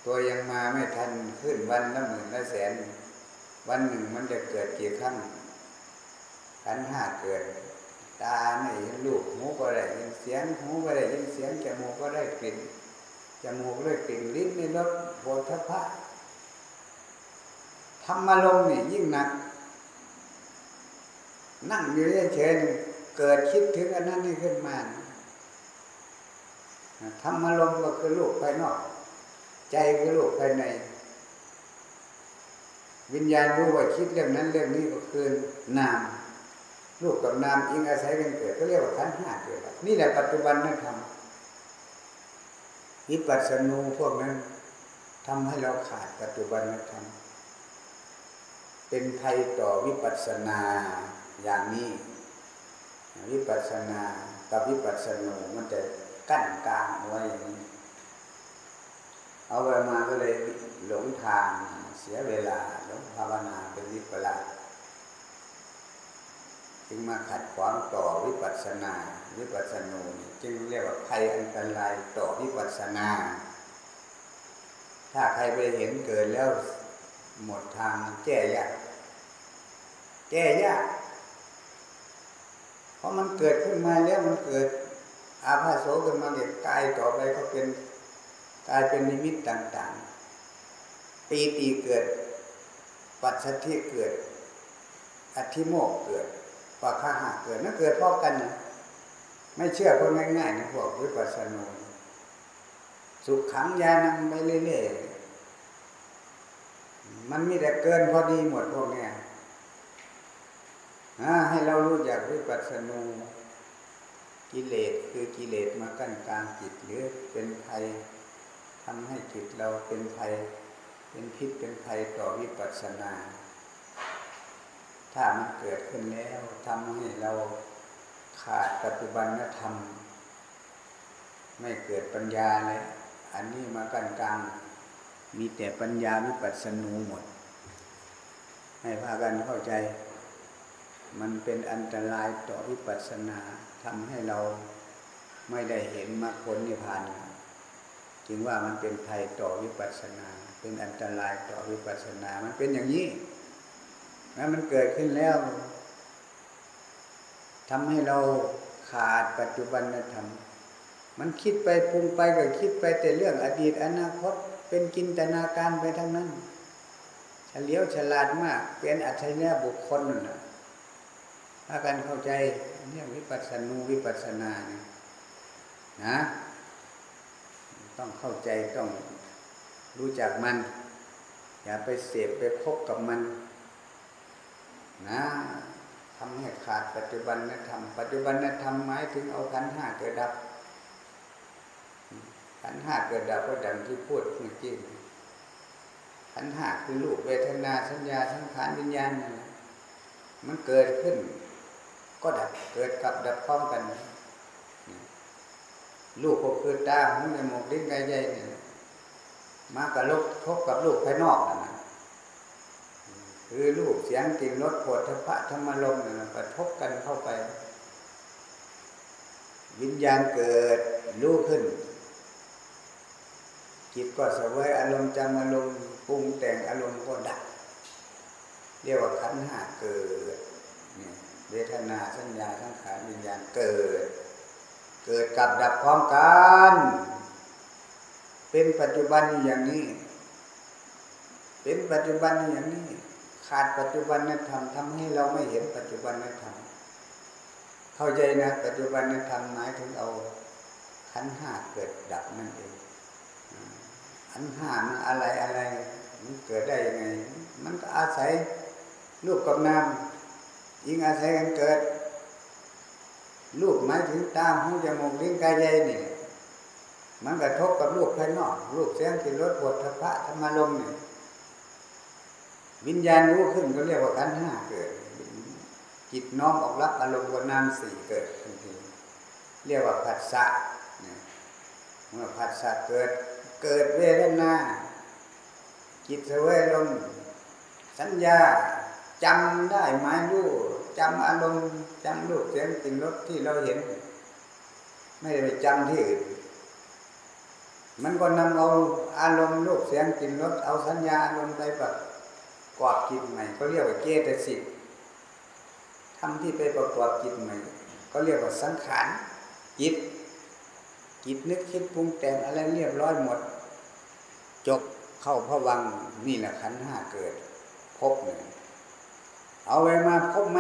ตัวยังมาไม่ทันขึ้นวันละหมื่นละแสน วันหนึ่งมันจะเกิดกี่ครั้งขันห้าเกิด ตาไม่เห็นลูกหูก็ได้ยินเสียงหูก็ได้ยินเสียงจมูกก็ได้กลิ่นจมูกได้กลิ่นลิ้นในรสโผฏฐพะธรรมลมนี่ยิ่งหนัก นั่งอยู่เฉยๆเกิดคิดถึงอันนั้นนี่ขึ้นมาธรรมารมณ์ก็คือลูกภายนอก ใจคือลูกภายใน วิญญาณรู้ว่าคิดเรื่องนั้นเรื่องนี้ก็คือนามลูกกับนามอิงอาศัยกันเกิดก็เรียกว่าขันห้าเกิดนี่แหละปัจจุบันนั่นทำวิปัสสนูพวกนั้นทำให้เราขาดปัจจุบันนั่นทำเป็นภัยต่อวิปัสสนาอย่างนี้ วิปัสสนากับวิปัสสนูมันจะกั้นกลางไว้อย่างนี้ เอาไปมาก็เลยหลงทางเสียเวลาหลงภาวนาเป็นวิปลาสจึงมาขัดขวางต่อวิปัสสนา วิปัสสนูจึงเรียกว่าภัยอันตรายต่อวิปัสสนา ถ้าใครไปเห็นเกิดแล้วหมดทางแก้ยากแก้ยากเพราะมันเกิดขึ้นมาแล้วมันเกิดอาภาโสขึ้นมาเด็กกายต่อไปก็เป็น กลายเป็นนิมิตต่างๆ ปีติเกิด ปัจสถิเกิด อธิโมกเกิดปะคาหาเกิดนั่นเกิดพร้อมกันนะไม่เชื่อคนง่ายๆนะพวกวิปัสสนูสุขขังยานังไปเรื่อยๆ มันมีแต่เกินพอดีหมดพวกเนี้ยให้เรารู้จักวิปัสสนูกิเลสคือกิเลสมากั้นกลางจิตหรือเป็นภัย ทำให้จิตเราเป็นภัย เป็นพิษเป็นภัยต่อวิปัสสนา ถ้ามันเกิดขึ้นแล้วทำให้เราขาดปัจจุบันธรรม ไม่เกิดปัญญาเลยอันนี้มากันกลางมีแต่ปัญญาวิปัสสนูหมด ให้พากันเข้าใจ มันเป็นอันตรายต่อวิปัสสนาทำให้เราไม่ได้เห็นมรรคผลนิพพาน จึงว่ามันเป็นภัยต่อวิปัสสนา เป็นอันตรายต่อวิปัสสนา มันเป็นอย่างนี้แล้วมันเกิดขึ้นแล้วทำให้เราขาดปัจจุบันธรรมมันคิดไปปรุงไปก็คิดไปแต่เรื่องอดีตอนาคต เป็นกินตนาการไปทั้งนั้นเฉลียวฉลาดมาก เป็นอัจฉริยะบุคคลนะถ้าการเข้าใจเนี่ยวิปัสสนูวิปัสสนาเนี่ยนะ ต้องเข้าใจต้องรู้จักมัน อย่าไปเสพไปพบกับมัน นะทำให้ขาดปัจจุบันนธรรมปัจจุบันนธรรมหมายถึงเอาขันห้าเกิดดับขันห้าเกิดดับก็ดังที่พูดเมื่อกี้ขันห้าคือรูปเวทนาสัญญาสังขารวิญญาณมันเกิดขึ้น ก็ดับเกิดกับดับพร้อมกัน ลูกก็คือตาหูจมูกลิ้นกายใจเนี่ยมากระลบทบกับลูกภายนอกนั่นะคือลูกเสียงกลิ่นรสปวดทพะธรรมลมเนี่ยกระทบกันเข้าไป วิญญาณเกิดรู้ขึ้น จิตก็สวยอารมณ์จำอารมณ์ปรุงแต่งอารมณ์ก็ดับเรียกว่าขันห้าเกิดเวทนาสัญญาสังขารวิญญาณเกิด เกิดกับดับพร้อมกัน เป็นปัจจุบันอย่างนี้ เป็นปัจจุบันอย่างนี้ ขาดปัจจุบันนธรรมทำให้เราไม่เห็นปัจจุบันนธรรมเข้าใจนะ ปัจจุบันนธรรมหมายถึงเอาขันห้าเกิดดับนั่นเองขันห้ามันอะไรอะไรมันเกิดได้ยังไง มันก็อาศัยรูปกับนามยิ่งอาศัยกันเกิด ลูกหมายถึงตามหูจมูกลิ้นกายใจนี่มันกระทบกับลูกภายนอกลูกเสียงกินรสปวดทพะธรรมลมนี่วิญญาณรู้ขึ้นก็เรียกว่าขันห้าเกิด จิตน้อมออกรับอารมณ์วนนามสี่เกิดทันทีเรียกว่าผัสสะเนี่ยเมื่อผัสสะเกิดเกิดเวทนา จิตเสวยลมสัญญาจำได้หมายรู้ จำอารมณ์จำรูปเสียงกลิ่นรสที่เราเห็น ไม่ได้ไปจำที่อื่นมันก็นำเอาอารมณ์รูปเสียงกลิ่นรสเอาสัญญาอารมณ์ไปประกอบจิตใหม่ก็เรียกว่าเกตสิทธิ์ทำที่ไปประกอบจิตใหม่ ก็เรียกว่าสังขารจิตจิตนึกคิดปรุงแต่งอะไรเรียบร้อยหมด จบเข้าพระวังนี่แหละขันห้าเกิดพบหนึ่ง เอาไว้มาพบไหม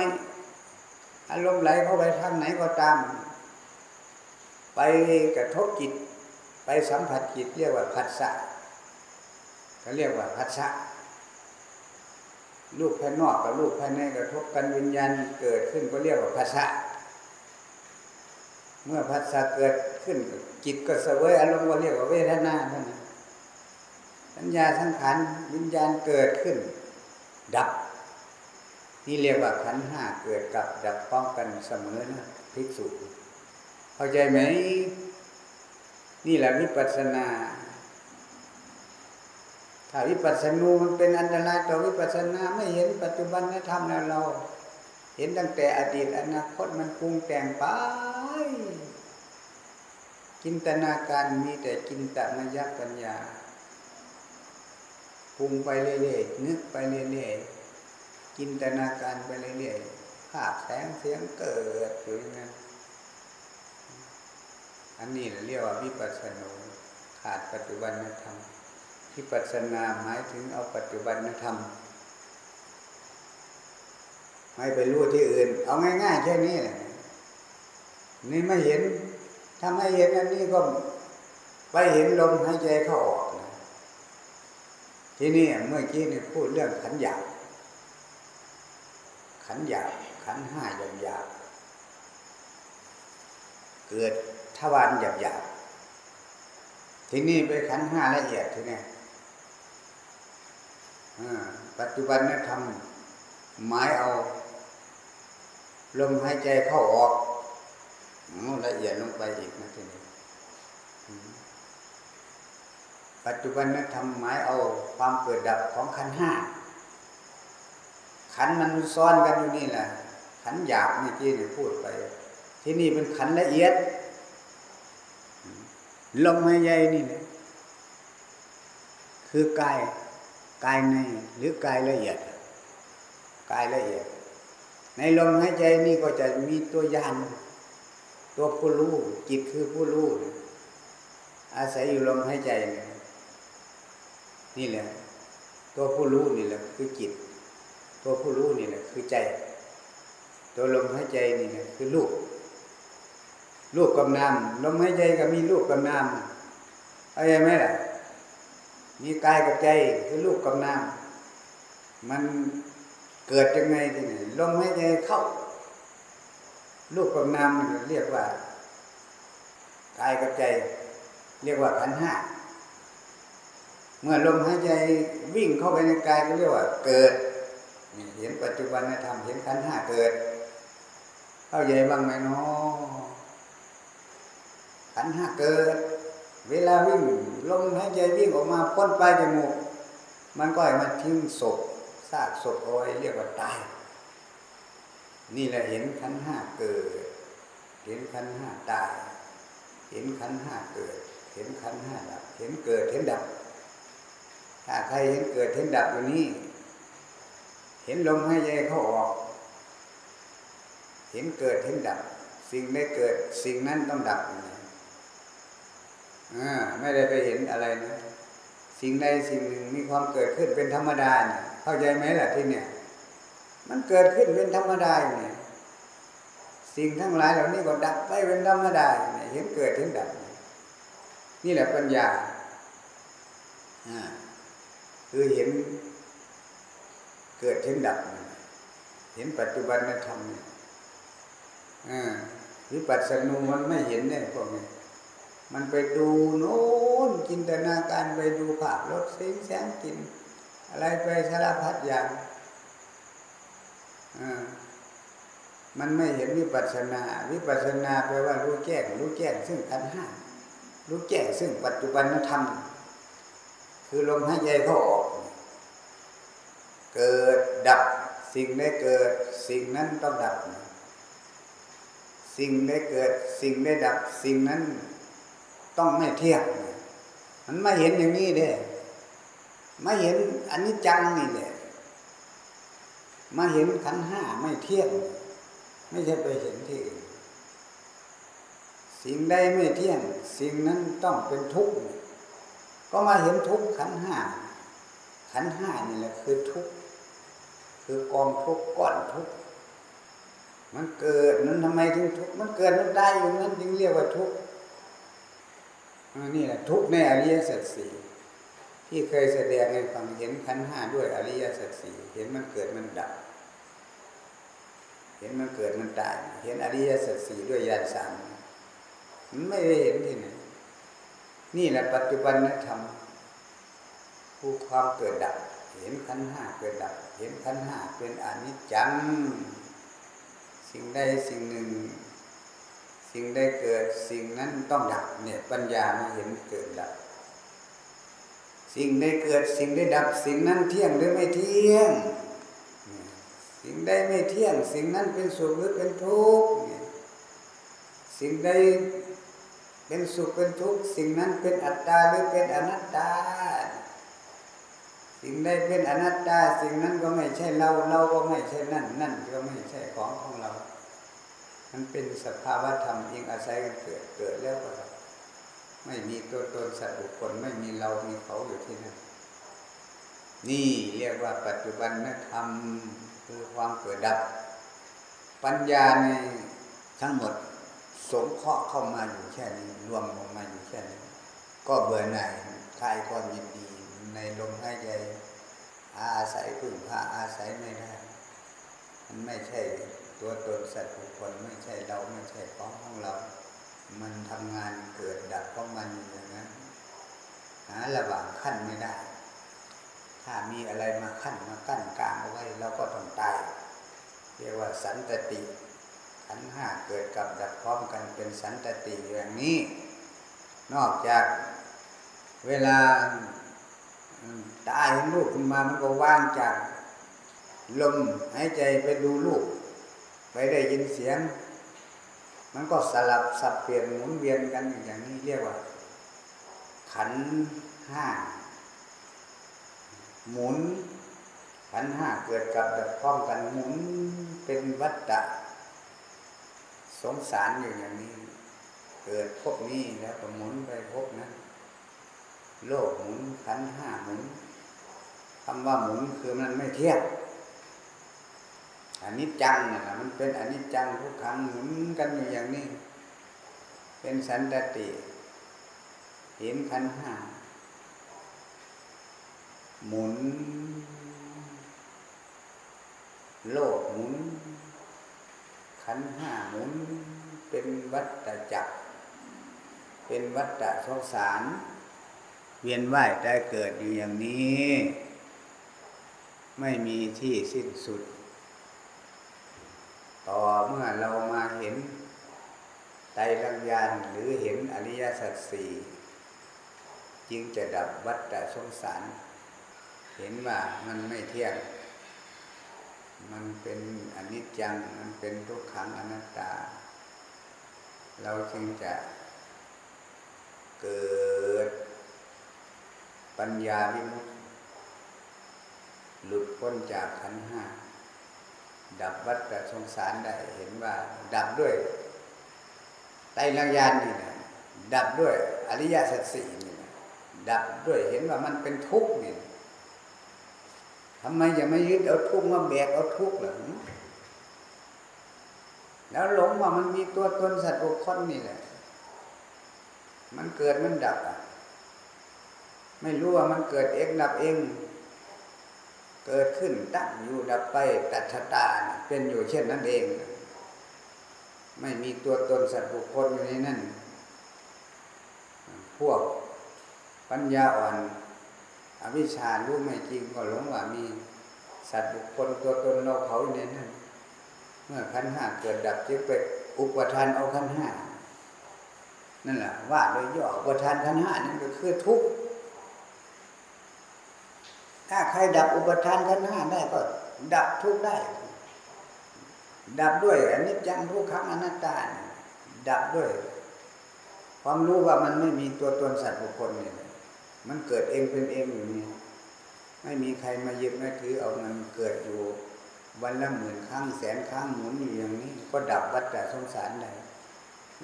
ออารมณ์ไหลเข้าไปทางไหนก็ตาม ไปกระทบจิต ไปสัมผัสจิตเรียกว่าผัสสะก็เรียกว่าผัสสะรูปภายนอกกับรูปภายในกระทบกันวิญญาณเกิดขึ้นก็เรียกว่าผัสสะเมื่อผัสสะเกิดขึ้นจิตก็เสวยอารมณ์ก็เรียกว่าเวทนาเท่านั้นสัญญาสังขารวิญญาณเกิดขึ้น ดับ นี่เรียกว่าขันห้าเกิดกับดับพร้อมกันเสมอนะภิกษุเข้าใจไหม นี่แหละวิปัสสนาถ้าวิปัสสนูมันเป็นอันตรายต่อวิปัสสนาไม่เห็นปัจจุบันธรรมแล้วเรา เห็นตั้งแต่อดีตอนาคตมันปรุงแต่งไปจินตนาการมีแต่จินตมยปัญญาปรุงไปเรื่อยๆนึกไปเรื่อยๆ จินตนาการไปเรื่อยๆภาพแสงเสียงเกิดอยู่อย่างนั้นอันนี้เรียกว่าวิปัสสนูขาดปัจจุบันธรรมวิปัสสนาหมายถึงเอาปัจจุบันธรรมไม่ไปรู้ที่อื่น เอาง่ายๆแค่นี้แหละนี่ไม่เห็นถ้าไม่เห็นอันนี้ก็ไปเห็นลมหายใจเข้าออกนะที่นี่เมื่อกี้นี่พูดเรื่องขันหยาบ ขันหยาบขันห้าหยาบหยาบเกิดทวารหยาบหยาบทีนี่ไปขันห้าละเอียดทีนี้ปัจจุบันนี่ทำหมายเอา ลมหายใจเข้าออกละเอียดลงไปอีกนะทีนี้ปัจจุบันนั้นทำหมายเอาความเกิดดับของขันห้า ขันมันซ้อนกันอยู่นี่แหละ ขันหยาบเมื่อกี้เนี่ยพูดไป ที่นี่เป็นขันละเอียดลมหายใจนี่เนี่ยคือกายกายในหรือกายละเอียดกายละเอียด ในลมหายใจนี่ก็จะมีตัวยานตัวผู้รู้จิตคือผู้รู้อาศัยอยู่ลมหายใจนี่แหละ ตัวผู้รู้นี่แหละคือจิต ตัวผู้รู้นี่แหละคือใจ ตัวลมหายใจนี่แหละคือลูกลูกกับนามลมหายใจก็มีลูกกับนามอะไรไหมล่ะ มีกายกับใจคือลูกกับนามมันเกิดยังไงที่ไหนลมหายใจเข้า ลูกกับนามเรียกว่ากายกับใจ เรียกว่าขันห้าเมื่อลมหายใจวิ่งเข้าไปในกายก็เรียกว่า เกิด เห็นปัจจุบันธรรมเห็นขันห้าเกิด เข้าใจบ้างไหมเนาะขันห้าเกิด เวลาวิ่งลมหายใจวิ่งออกมาพ้นปลายจมูก มันก็ให้มันทิ้งศพซากศพเอาไว้เรียกว่าตายนี่แหละเห็นขันห้าเกิด เห็นขันห้าตาย เห็นขันห้าเกิด เห็นขันห้าดับ เห็นเกิดเห็นดับ ถ้าใครเห็นเกิดเห็นดับอยู่นี้ เห็นลมหายใจเขาออก เห็นเกิดเห็นดับ สิ่งได้เกิดสิ่งนั้นต้องดับอ่าไม่ได้ไปเห็นอะไรนะ สิ่งใดสิ่งหนึ่งมีความเกิดขึ้นเป็นธรรมดาเนี่ยเข้าใจไหมล่ะที่เนี่ย มันเกิดขึ้นเป็นธรรมดาเนี่ยสิ่งทั้งหลายเหล่านี้ก็ดับไปเป็นธรรมดาเนี่ยเห็นเกิดเห็นดับ นี่แหละปัญญาคือเห็น เกิดเห็นดับ เห็นปัจจุบันธรรมวิปัสสนูมันไม่เห็นเนี่ยพวกนี้มันไปดูโน้นจินตนาการไปดูภาพรถเสียงแสงกิน อะไรไปสารพัดอย่างมันไม่เห็นวิปัสนา วิปัสนาแปลว่ารู้แจ้งรู้แจ้งซึ่งขันห้ารู้แจ้งซึ่งปัจจุบันธรรม คือลมหายใจเข้าออก เกิดดับ สิ่งได้เกิด สิ่งนั้นต้องดับ สิ่งได้เกิด สิ่งได้ดับ สิ่งนั้นต้องไม่เที่ยงมันไม่เห็นอย่างนี้เด้ไม่เห็นอันนี้จังนี่แหละมาเห็นขันห้าไม่เที่ยงไม่ใช่ไปเห็นที่อื่นสิ่งใดไม่เที่ยง สิ่งนั้นต้องเป็นทุกข์ก็มาเห็นทุกข์ขันห้าขันห้านี่แหละคือทุกข์ คือกองทุกข์ก้อนทุกข์มันเกิดมันทำไมถึงทุกข์มันเกิดมันได้อยู่นั้นจึงเรียกว่าทุกข์นี่แหละทุกข์ในอริยสัจสี่ที่เคยแสดงในฟังเห็นขันห้าด้วยอริยสัจสี่เห็นมันเกิดมันดับ เห็นมันเกิดมันตายเห็นอริยสัจสี่ด้วยญาณสามมันไม่ได้เห็นที่ไหนนี่แหละปัจจุบันนธรรมผู้ความเกิดดับ เห็นขันห้าเกิดดับเห็นขันห้าเป็นอนิจจัง สิ่งใดสิ่งหนึ่ง สิ่งใดเกิดสิ่งนั้นต้องดับเนี่ยปัญญามาเห็นเกิดดับ สิ่งใดเกิดสิ่งใดดับ สิ่งนั้นเที่ยงหรือไม่เที่ยง สิ่งใดไม่เที่ยง สิ่งนั้นเป็นสุขหรือเป็นทุกข์สิ่งใดเป็นสุขเป็นทุกข์สิ่งนั้นเป็นอัตตาหรือเป็นอนัตตา สิ่งใดเป็นอนัตตา สิ่งนั้นก็ไม่ใช่เรา เราก็ไม่ใช่นั่น นั่นก็ไม่ใช่ของของเรา มันเป็นสภาวะธรรมเองอาศัยกันเกิด เกิดแล้วก็ไม่มีตัวตนสัตว์บุคคลไม่มีเรา มีเขาอยู่ที่นั่น นี่เรียกว่าปัจจุบันนธรรมคือความเกิดดับ ปัญญาในทั้งหมดสงเคราะห์เข้ามาอยู่แค่นี้ รวมลงมาอยู่แค่นี้ ก็เบื่อหน่ายคลายความยินดี ในลมหายใจอาศัยพึ่งพาอาศัยไม่ได้ มันไม่ใช่ตัวตนสัตว์บุคคลไม่ใช่เราไม่ใช่ของของเรา มันทำงานเกิดดับของมันอย่างนั้นหาระหว่างขั้นไม่ได้ ถ้ามีอะไรมาขั้นมากั้นกลางเอาไว้เราก็ต้องตาย เรียกว่าสันตติขันห้าเกิดกับดับพร้อมกันเป็นสันตติอย่างนี้ นอกจากเวลา ตายเห็นลูกขึ้นมามันก็ว่างจากลมหายใจไปดูลูก ไปได้ยินเสียง มันก็สลับสับเปลี่ยนหมุนเวียนกันอย่างนี้เรียกว่า ขันห้าหมุน ขันห้าเกิดกับดับพร้อมกันหมุนเป็นวัฏฏะสงสารอยู่อย่างนี้ เกิดพบนี้แล้วก็หมุนไปพบนั้น โลกหมุนขันห้าหมุนคำว่าหมุนคือมันไม่เที่ยงอันนี้จังนะมันเป็นอันนี้จังทุกครั้งหมุนกันอยู่อย่างนี้ เป็นสันตติเห็นขันห้าหมุน โลกหมุน ขันห้าหมุน เป็นวัฏจักร เป็นวัฏสงสาร เวียนว่ายได้เกิดอยู่อย่างนี้ ไม่มีที่สิ้นสุด ต่อเมื่อเรามาเห็นไตรลักษณ์หรือเห็นอริยสัจสี่จึงจะดับวัฏสงสาร เห็นว่ามันไม่เที่ยง มันเป็นอนิจจัง มันเป็นทุกขังอนัตตา เราจึงจะเกิด ปัญญาวิมุตติหลุดพ้นจากขันห้า ดับวัฏสงสารได้เห็นว่า ดับด้วยไตรลักษณ์นี่นะดับด้วยอริยสัจสี่นี่นะดับด้วยเห็นว่ามันเป็นทุกข์นี่ทำไมจะไม่ยึดเอาทุกข์มาแบกเอาทุกข์หรือแล้วหลงว่ามันมีตัวตนสัตว์บุคคลนี่แหละ มันเกิดมันดับอะ ไม่รู้ว่ามันเกิดเองดับเอง เกิดขึ้นตั้งอยู่ดับไปตัทตาเป็นอยู่เช่นนั้นเอง ไม่มีตัวตนสัตว์บุคคลอยู่ในนั้นพวกปัญญาอ่อน อวิชชารู้ไม่จริงก็หลงว่ามีสัตว์บุคคลตัวตนเราเขาอยู่ในนั้นเมื่อขันห้าเกิดดับจึงไปอุปทานเอาขันห้านั่นแหละว่าโดยย่ออุปทานขันห้านั่นก็คือทุกข์ ถ้าใครดับอุปทานขันห้าได้ก็ดับทุกได้ ดับด้วยอนิจจังทุกขังอนัตตา ดับด้วย ความรู้ว่ามันไม่มีตัวตนสัตว์บุคคลเนี่ยมันเกิดเองเป็นเองอยู่นี่ไม่มีใครมายึดมาถือเอามันเกิดอยู่ วันละหมื่นครั้งแสนครั้งหมุนอยู่อย่างนี้ ก็ดับวัฏสงสารได้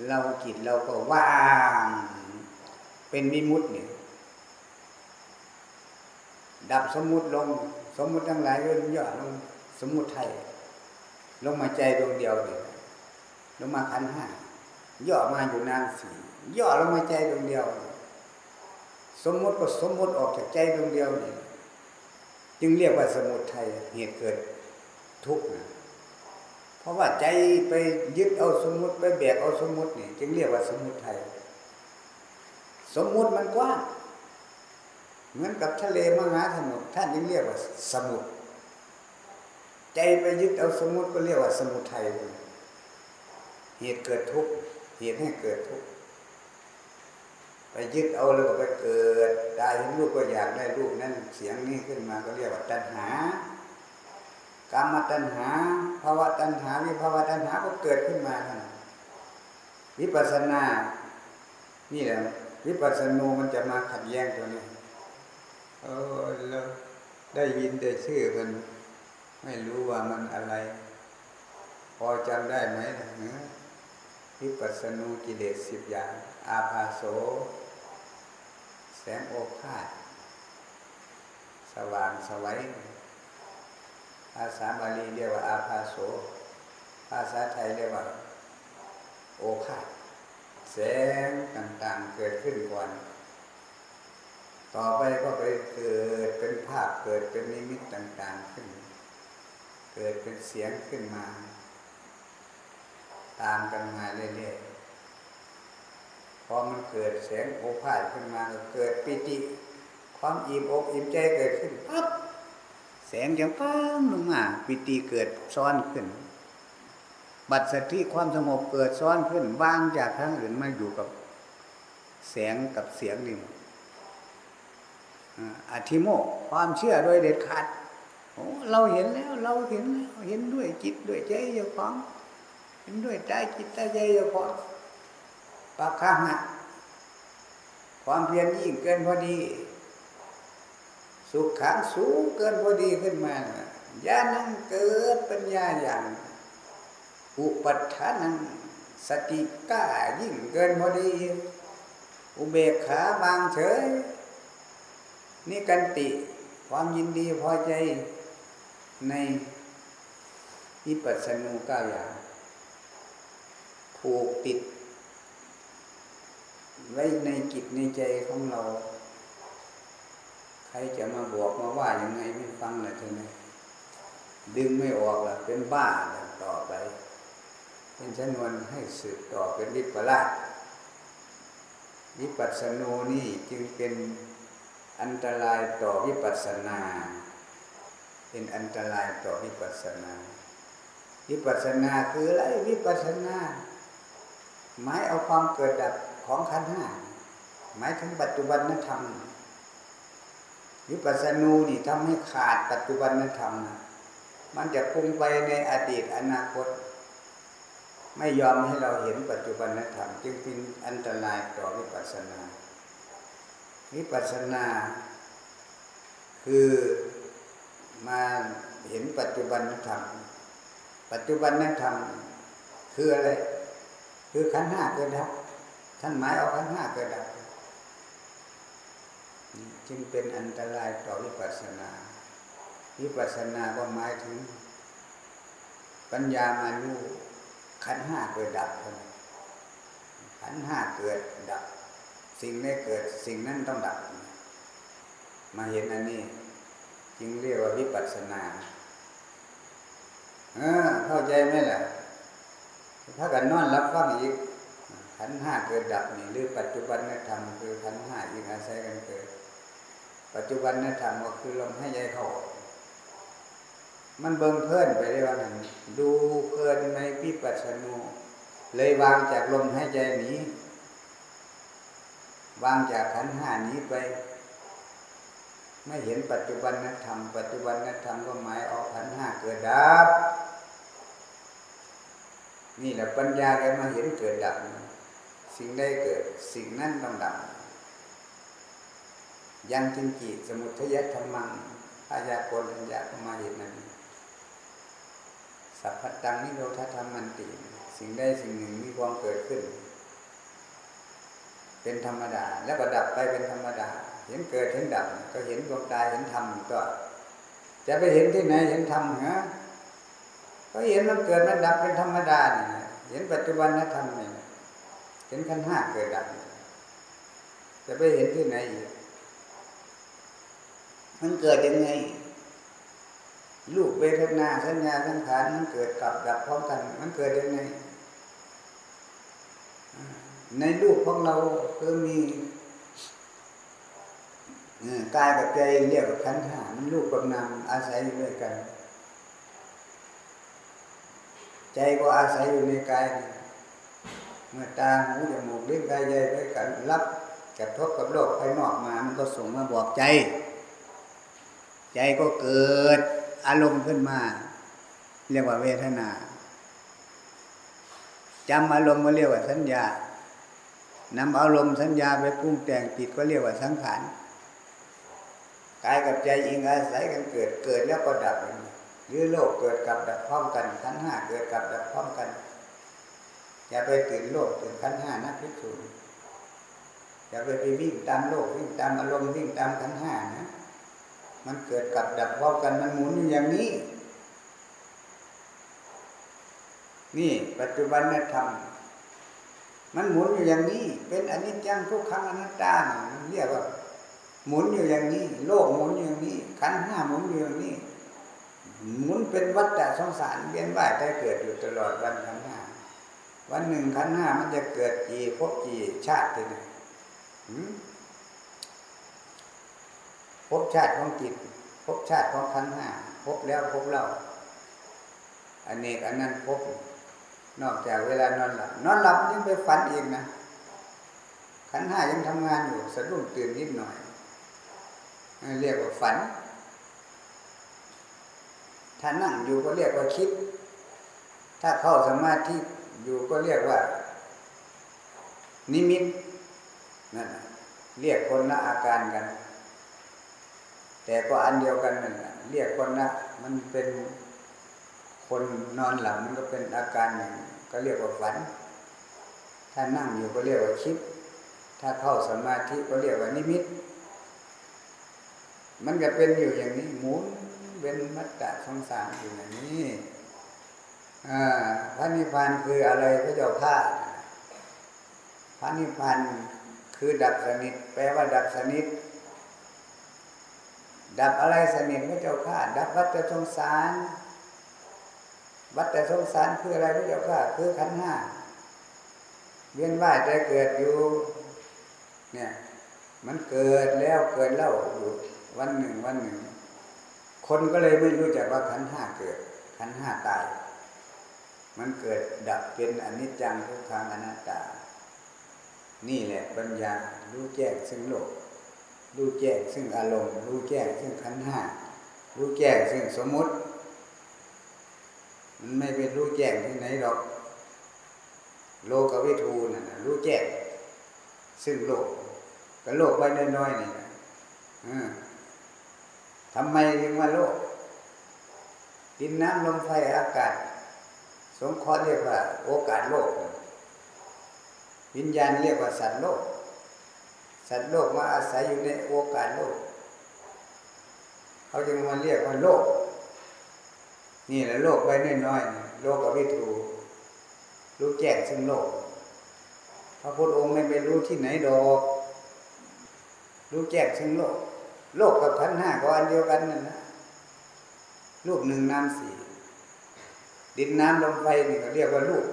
เราจิตเราก็ว่าง เป็นมิมุติเนี่ย ดับสมมุติลง สมมุติทั้งหลายก็ย่อลงสมมุติไทย ลงมาใจดวงเดียวนี่ลงมาขันห้าย่อมาอยู่นานสี่ย่อลงมาใจดวงเดียว สมมติก็สมมติออกจากใจดวงเดียวนี่จึงเรียกว่าสมุทัยเหตุเกิดทุกข์นะเพราะว่าใจไปยึดเอาสมมติไปแบกเอาสมมตินี่จึงเรียกว่าสมุทัยสมมุติมันกว้าง เหมือนกับทะเลมหาสมุทรท่านจึงเรียกว่าสมุทรใจไปยึดเอาสมมติก็เรียกว่าสมุทัยเหตุเกิดทุกข์เหตุให้เกิดทุกข์ไปยึดเอาแล้วก็ไปเกิดได้เห็นรูปก็อยากได้รูปนั้นเสียงนี้ขึ้นมาก็เรียกว่าตัณหากรรมตัณหาภาวะตัณหาวิภาวะตัณหาก็เกิดขึ้นมาท่านวิปัสสนา นี่แหละวิปัสสนูมันจะมาขัดแย้งตัวนี้ เออแล้วได้ยินแต่ชื่อมันไม่รู้ว่ามันอะไร พอจำได้ไหมเนื้อวิปัสสนูกิเลสสิบอย่าง อาภาโส แสงโอภาสสว่างสวัยภาษาบาลีเรียกว่าอาภาโส ภาษาไทยเรียกว่า โอภาสแสงต่างๆเกิดขึ้นก่อน ต่อไปก็ไปเกิดเป็นภาพเกิดเป็นนิมิตต่าง ๆขึ้น เกิดเป็นเสียงขึ้นมา ตามกันมาเรื่อยๆ พอมันเกิดแสงโอภาสขึ้นมาเกิดปิติ ความอิ่มอกอิ่มใจเกิดขึ้นปั๊บแสงจะฟ้งลงมาปิติเกิดซ้อนขึ้น บัตรสติความสงบเกิดซ้อนขึ้นว่างจากทางอื่นมาอยู่กับ แสงกับเสียงนี่ อธิโมกความเชื่อโดยเด็ดขาดโอ้เราเห็นแล้วเราเห็นแล้วเห็นด้วยจิตด้วยใจเจ้าของเห็นด้วยใจจิตใจเจ้าของปากข้างะความเพียรยิ่งเกินพอดี สุขขังสูงเกินพอดีขึ้นมาญาณังเกิดปัญญาอย่างอุปัฏฐานังสติก้ายิ่งเกินพอดี อุเบกขาวางเฉย นี่กันติความยินดีพอใจในอิปัสสนูก้าอย่างผูกติด ไว้ในจิตในใจของเรา ใครจะมาบอกมาว่ายังไงไม่ฟังเลยทีนี้ดึงไม่ออกละเป็นบ้าต่อไป เป็นชนวนให้สืบต่อเป็นวิปลาสวิปัสสนูนี่จึงเป็น อันตรายต่อวิปัสสนา เป็นอันตรายต่อวิปัสสนา วิปัสสนาคืออะไรวิปัสสนา หมายเอาความเกิดดับของขันห้าหมายถึงปัจจุบันนธรรมวิปัสสนูนี่ทำให้ขาดปัจจุบันนธรรมมันจะพุ่งไปในอดีตอนาคต ไม่ยอมให้เราเห็นปัจจุบันธรรมจึงเป็นอันตรายต่อวิปัสสนา วิปัสสนา คือมาเห็นปัจจุบันธรรม ปัจจุบันนธรรม คืออะไร คือขันห้าเกิดดับ ท่านหมายเอาขันห้าเกิดดับ จึงเป็นอันตรายต่อวิปัสสนา วิปัสสนาก็หมายถึง ปัญญามาลูขันห้าเกิดดับ ขันห้าเกิดดับ สิ่งนี้เกิดสิ่งนั้นต้องดับ มาเห็นอันนี้ จึงเรียกว่าวิปัสสนาเออเข้าใจไหมล่ะ ถ้ากันนอนรับฟังอีกขันห้าเกิดดับนี่หรือปัจจุบันนธรรมคือขันห้ายิ่งอาศัยกันเกิด ปัจจุบันนธรรมก็คือลมให้ใจเข้ามันเบิ่งเพื่อนไปได้ว่านั้นดูเพลินในพิปัสสนูเลยวางจากลมให้ใจหนี วางจากขันห้านี้ไป ไม่เห็นปัจจุบันนธรรม ปัจจุบันนธรรมก็หมายออกขันห้าเกิดดับ นี่แหละปัญญาแกมาเห็นเกิดดับ สิ่งใดเกิด สิ่งนั้นต้องดับ ยังจิงกีสมุทยธรรมังพายากรปัญญาก็มาเห็นนั้นสัพพตังนิโรธธรรมมันติ สิ่งใดสิ่งหนึ่งมีความเกิดขึ้น เป็นธรรมดา แล้วก็ดับไปเป็นธรรมดา เห็นเกิดเห็นดับ ก็เห็นดวงตาเห็นธรรมก็ จะไปเห็นที่ไหนเห็นธรรมเหรอก็เห็นมันเกิดมันดับเป็นธรรมดาเนี่ยเห็นปัจจุบันนธรรมเนี่ยเห็นขันห้าเกิดดับ จะไปเห็นที่ไหนอีกมันเกิดยังไงลูกเวทนาสัญญาสังขารมันเกิดกับดับพร้อมกัน มันเกิดยังไง ในลูกของเราคือมีกายกับใจเรียกว่าขันธ์หามันลูกกับนามอาศัยอยู่ด้วยกัน ใจก็อาศัยอยู่ในกาย เมื่อตาหูจมูกลิ้นกายใจไปกันรับกระทบกับโลกภายนอกมา มันก็ส่งมาบอกใจ ใจก็เกิดอารมณ์ขึ้นมา เรียกว่าเวทนาจำอารมณ์มาเรียกว่าสัญญา นำอารมณ์สัญญาไปปรุงแต่งจิตก็เรียกว่าสังขารกายกับใจอิงอาศัยกันเกิดเกิดแล้วก็ดับหรือโลกเกิดกับดับพร้อมกันขันห้าเกิดกับดับพร้อมกัน อย่าไปตื่นโลกตื่นขันห้านะพิสูจน์อย่าไปไปวิ่งตามโลกวิ่งตามอารมณ์วิ่งตามขันห้านะมันเกิดกับดับพร้อมกันมันหมุนอย่างนี้ นี่ปัจจุบันนธรรม มันหมุนอยู่อย่างนี้ เป็นอนิจจังทุกขังอนัตตาเรียกว่า หมุนอยู่อย่างนี้ โลกหมุนอยู่อย่างนี้ ขันห้าหมุนอยู่อย่างนี้ หมุนเป็นวัฏฏะสงสารเวียนว่ายได้เกิดอยู่ตลอดวันขันห้าวันหนึ่งขันห้ามันจะเกิดกี่พบกี่ชาติที่ไหนพบชาติของจิตพบชาติของขันห้าพบแล้วพบเล่าอันเนกอันนั้นพบ นอกจากเวลานอนหลับ นอนหลับยังไปฝันเอีกนะ ขันห้ายังทำงานอยู่สะดุ้งตื่นนิดหน่อย เรียกว่าฝัน ถ้านั่งอยู่ก็เรียกว่าคิด ถ้าเข้าสมาธิอยู่ก็เรียกว่า นิมิตนั่นเรียกคนละอาการกัน แต่ก็อันเดียวกันนั่นเรียกคนละมันเป็น คนนอนหลับมันก็เป็นอาการหนึ่งก็เรียกว่าฝัน ถ้านั่งอยู่ก็เรียกว่าคิด ถ้าเข้าสมาธิก็เรียกว่านิมิต มันก็เป็นอยู่อย่างนี้หมุนเป็นมัตตะสงสารอยู่อย่างนี้พระนิพพานคืออะไรพระเจ้าข้าพระนิพพานคือดับสนิท แปลว่าดับสนิท ดับอะไรสนิทพระเจ้าข้าดับวัฏสงสาร วัฏสงสารคืออะไรพระเจ้าข้าคือขันห้าเวียนว่ายใจเกิดอยู่ เนี่ย มันเกิดแล้วเกิดเล่าอยู่วันหนึ่งวันหนึ่ง คนก็เลยไม่รู้จักว่าขันห้าเกิด ขันห้าตาย มันเกิดดับเป็นอนิจจังทุกขังอนัตตา นี่แหละปัญญารู้แจ้งซึ่งโลก รู้แจ้งซึ่งอารมณ์ รู้แจ้งซึ่งขันห้ารู้แจ้งซึ่งสมมติ มันไม่เป็นรู้แจ้งที่ไหนหรอก โลกวิทูนั่นนะรู้แจ้งซึ่งโลกก็โลกไว้น้อยๆนี่นะทำไมถึงว่าโลกดินน้ำลมไฟอากาศ สงเคราะห์เรียกว่า โอกาสโลก วิญญาณเรียกว่าสัตว์โลก สัตว์โลกมาอาศัยอยู่ในโอกาสโลก เขาจึงมาเรียกว่าโลก นี่แหละโลกไว้น้อยๆโลกกับวิถูรู้แจ้งซึ่งโลก พระพุทธองค์ไม่ไปรู้ที่ไหนดอก รู้แจ้งซึ่งโลก โลกกับขันห้าก็อันเดียวกันนั่นนะลูกหนึ่งน้ำสี่ดินน้ำลมไฟนี่ก็เรียกว่าลูก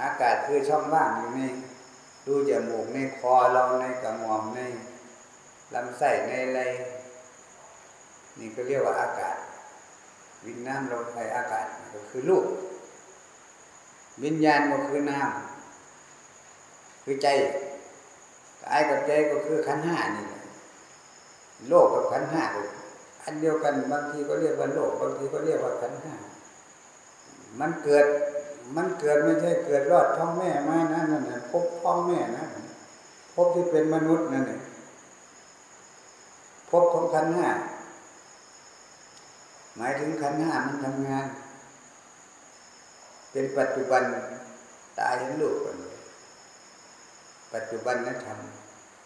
อากาศคือช่องว่างอยู่ในดูจมูกในคอเราในกระหม่อมในลำไส้ในอะไรนี่ก็เรียกว่าอากาศ วิญญาณลมไฟอากาศก็คือลูกวิญญาณก็คือน้ำคือใจกายกับใจก็คือขันห้านี่โลกกับขันห้าอันเดียวกันบางทีก็เรียกว่าโลกบางทีก็เรียกว่าขันห้ามันเกิดมันเกิดไม่ใช่เกิดรอดท้องแม่มานะนั่นน่ะพบท้องแม่นะพบที่เป็นมนุษย์นั่นเองพบของขันห้า หมายถึงขันห้ามันทำงาน เป็นปัจจุบันตายเห็นลูกคนปัจจุบันนั้นท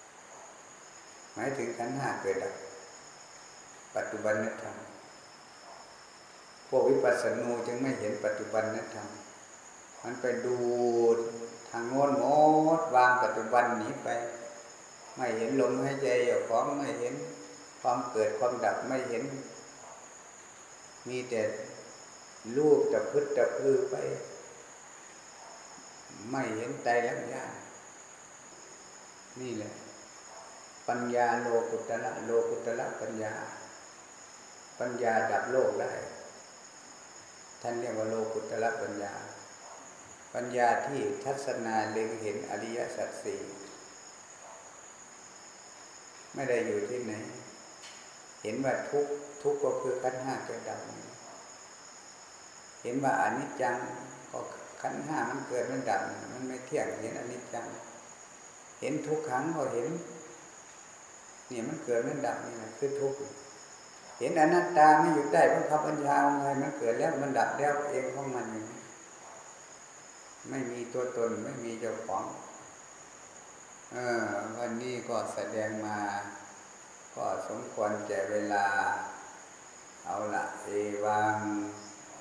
ำหมายถึงขันห้าเกิดดับปัจจุบันนั้นทำพวกวิปัสสนูจึงไม่เห็นปัจจุบันนธรรมมันไปดูทางโน้นโมดวางปัจจุบันหนีไป ไม่เห็นลมหายใจอยู่ของไม่เห็นความเกิดความดับไม่เห็น มีแต่รูปแต่พึดแต่พือไป ไม่เห็นใจลักษณนี่แหละ ปัญญาโลกุตระโลกุตระปัญญา ปัญญาดับโลกได้ ท่านเรียกว่าโลกุตระปัญญา ปัญญาที่ทัศนาเล็งเห็นอริยสัจสี่ไม่ได้อยู่ที่ไหน เห็นว่าทุก ทุกก็คือขันห้าเกิดดับเห็นว่าอนิจจังก็ขันห้ามันเกิดมันดับมันไม่เที่ยงเห็นอนิจจัง เห็นทุกขังก็เห็นเนี่ยมันเกิดมันดับนี่แหละคือทุกข์เห็นอนัตตาไม่อยู่ได้เพราะคำปัญญาอะไรมันเกิดแล้วมันดับแล้วเองของมันไม่มีตัวตนไม่มีเจ้าของเออวันนี้ก็แสดงมา ก็สมควรแก่เวลา Ahora, eh, van